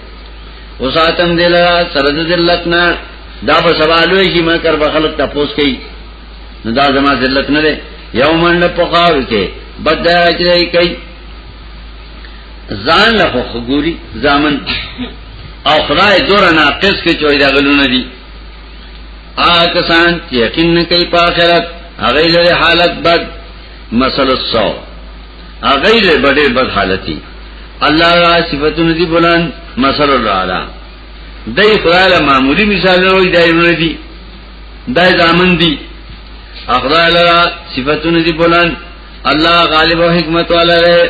او ساتم دې لرا سرد ذلتنا دا په سوالو شي ما کر په خلق تاسو کوي نو دا زما ذلت نه ده یو منډ پخاو کې بدای اچي کوي ځان له خګوري ځامن او خدای دور ناقص کې چوي دا غلونه دي آکسان چې یقین نه کوي په آخرت هغه له حالت بد مسل السو هغه له بډې بد حالتي الله را صفاتونه دي بلند مسل الرعلا دای خدای له معمولی مثال نه وي دای نه دي دای ځامن دي خدای له صفاتونه دي بلند الله غالب او حکمت والا دی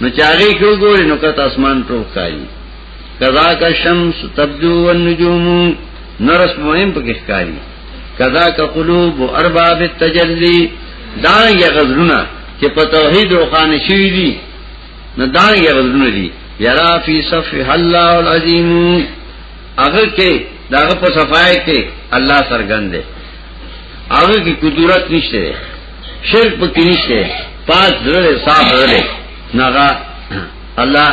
نو چاغي کیو ګوري نو کته اسمان ټول ښکاری کذا کا شمس تبدو والنجوم نرس مهم پکې ښکاری کذا کا قلوب ارباب التجلی دا یا غزرونه چې په توحید او خان شوی دي نو دا یا غزرونه دي یرا فی صف الله العظیم هغه کې داغه په صفای کې الله سرګند دی هغه کې قدرت نشته شرک پکې نشته پاک زړه صاف زړه نغا الله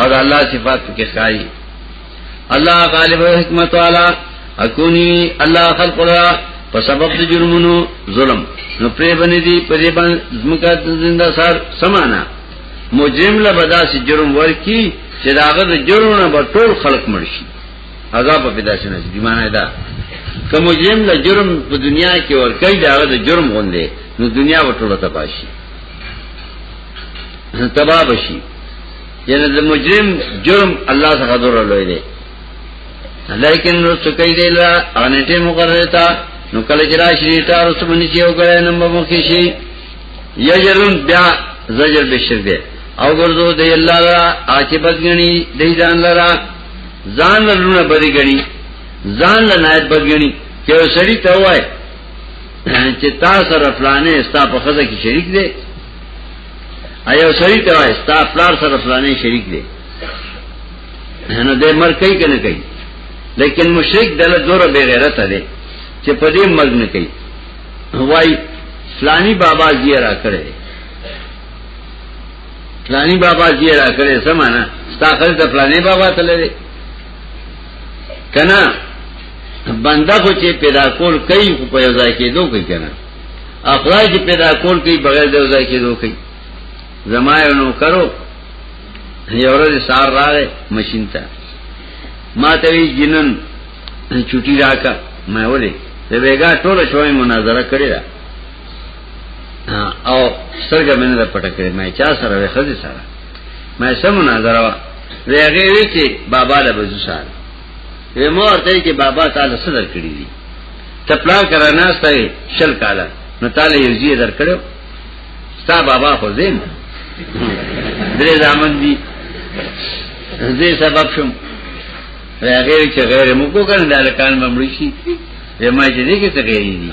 او الله صفات کې ښایي الله غالب حکمت والا اكوني الله خلق الله په سبب د جرمونو ظلم نو پرې باندې دي په دې باندې زمکا زنده سر سمانا مجرم له بداسي جرم ورکی چې داغه د جرمونو به ټول خلق مرشي عذاب په پیدا شنه دي معنی دا که مجرم له جرم په دنیا کې ور کوي دا د جرم غوندې نو دنیا وټوله تباشي تبا بشي یعنی د مجرم جرم الله څخه دور لوی دی لیکن نو سکه دی لا انټه مقرره تا نو کله چې راشي تا رسو باندې چې وګړې نمبر مو کې شي یجرون بیا زجر بشر دی او ګرځو دی الله را عاقبت غني دی ځان لرا ځان له لونه بری غني ځان له نایب بغني چې سړی ته وای چې تا سره فلانه ستا په خزه کې شریک دی ایو سړی ته وای ستا فلار سره فلانه شریک دی نه دې مر کوي کنه کوي لیکن مشرک دله دور به غیرت دی چې په دې مرګ نه کوي وای فلانی بابا زیرا کړي پلانی بابا جی را کرے سمانا ستا خرد پلانی بابا تلے کنا بندہ خو چې پیدا کول کوي خو په یو ځای کې دوه کوي کنه اخلاق چې پیدا کول کوي بغیر د یو ځای کې دوه کوي زمایو نو کرو یو ورځ سار راغې ماشین ته ما ته وی جنن چټي راکا ما ولې ته ویګا ټول شوې مناظره کړې ده او سترګه مې نه پټه کړې مې چا سره وې خزي سره مې سم نظر وا وی هغه وی چې بابا له بزو سره وی مور ته چې بابا تعالی صدر کړی دي ته پلا کرا نه ستای شل کاله نو تعالی یو زی در کړو ستا بابا خو زین درې ځامن دي زه سبب شم هغه چې غیر مو کو کنه د الکان ممړی شي یمه چې دې کې څه غیر دي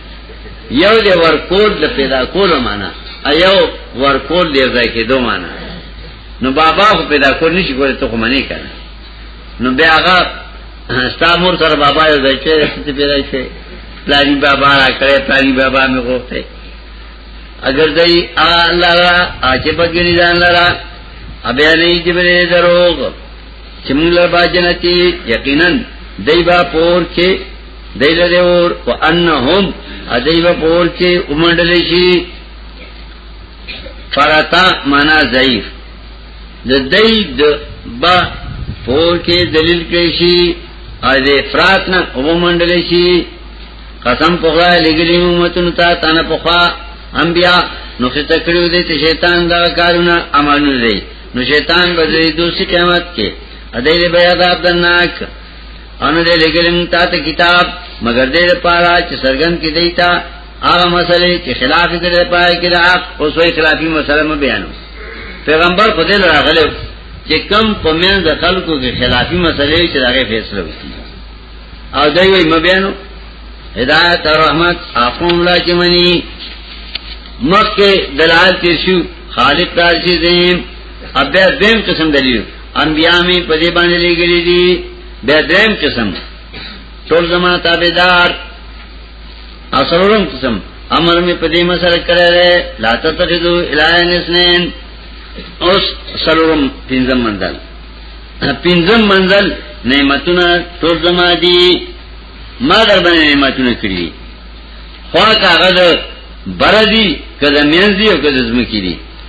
یو دی ورکول د پیدا کولو معنا ایو ورکول دی ځای کې دوه معنا نو بابا خو پیدا کول نشي کولای ته کوم نه کنه نو بیا هغه ستا مور سره بابا یو ځای کې ستې پیدا شي پلانی بابا را کړې پلانی بابا مې غوښته اگر دای الله را اچې بګری ځان لرا ابیا نه چې بلې دروغ چې موږ لپاره جنتی یقینا دای با پور کې دیل دی اور و انهم ادیب پول چه امندلی شی فرطا مانا ضعیف د دی د با پول چه دلیل کشی از افراد نا امندلی شی قسم پخوا لگلی امتنو تا تانا پخوا انبیاء نو خطا کریو دی تی شیطان دا کارونا امانو دی نو شیطان بزری دوسی قیمت کې ادیل بیاداب دناک ان دې لګلم تا ته کتاب مگر دې لپاره چې سرګن کې دیتا هغه مسلې چې خلاف دې لپاره کې دا او سوې خلافي مسله مې بیانو پیغمبر خو دې راغله چې کم پمن د خلکو کې خلافي مسلې چې هغه فیصله وکړي او دوی یې مې بیانو هدایت او رحمت اقوم لا چې منی مخکې دلال تیر شو خالق تاسو دې ابیا دیم قسم دلیل انبیاء می په دې باندې لګلې دي به دریم قسم ټول زما تابعدار اصلورم قسم امر می په دې مسله کړه لا تتخذو الہین اسنین اوس سلورم پنځم منزل پنځم منزل نعمتونه ټول زما دي ما در باندې نعمتونه کړی خوا کاغذ برزی کده مینزی او کده زمکی دی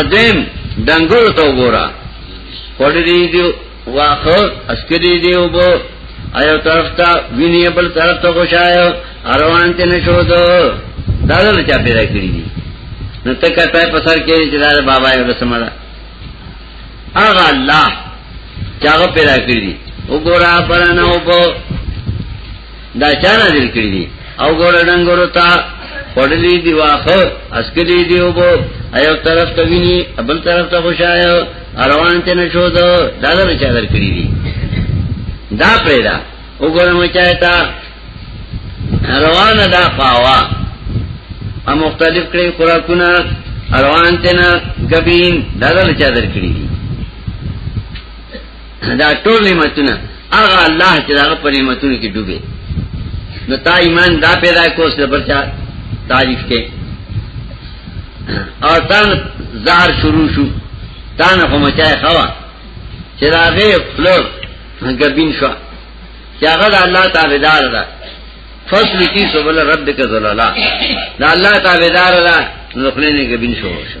ادم دنګل تو ګورا پړ دی دی واخ اسکری دی وبو ایو طرف ته ویني بل طرف ته خوشایو اروان ته نشو دو دا له چا پیدا کړی دي نو ته کته په سر کې چې دا بابا یې رسمه ده اغه الله چاغه پیدا کړی وګورا پرانه وبو دا چا نازل کړی دی او ګور ډنګورو تا پړلی دی واخه اسکلی دی وبو ایو طرف ته ویني بل طرف ته خوشایو روان ته نشو دو دا دا چا در کړی دی دا پیدا وګورم چایتا روان دا پاوا ا مختلف کړي خوراکونه روان ته نه غبین دا دا چا در کړی دی دا ټول نعمتونه هغه الله چې هغه په نعمتونو کې ډوبه نو تا ایمان دا پیدا کوس د برچا تعریف کې او تان زار شروع شو تان په مچای خوا چې راغې فلور غبین شو چې هغه د الله تعالی دار ده فصل کی سبل ربک ذلالا دا الله تعالی دار ده نو خلینه غبین شو شو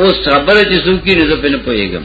اوس خبره چې څوک یې نه په نه پويګم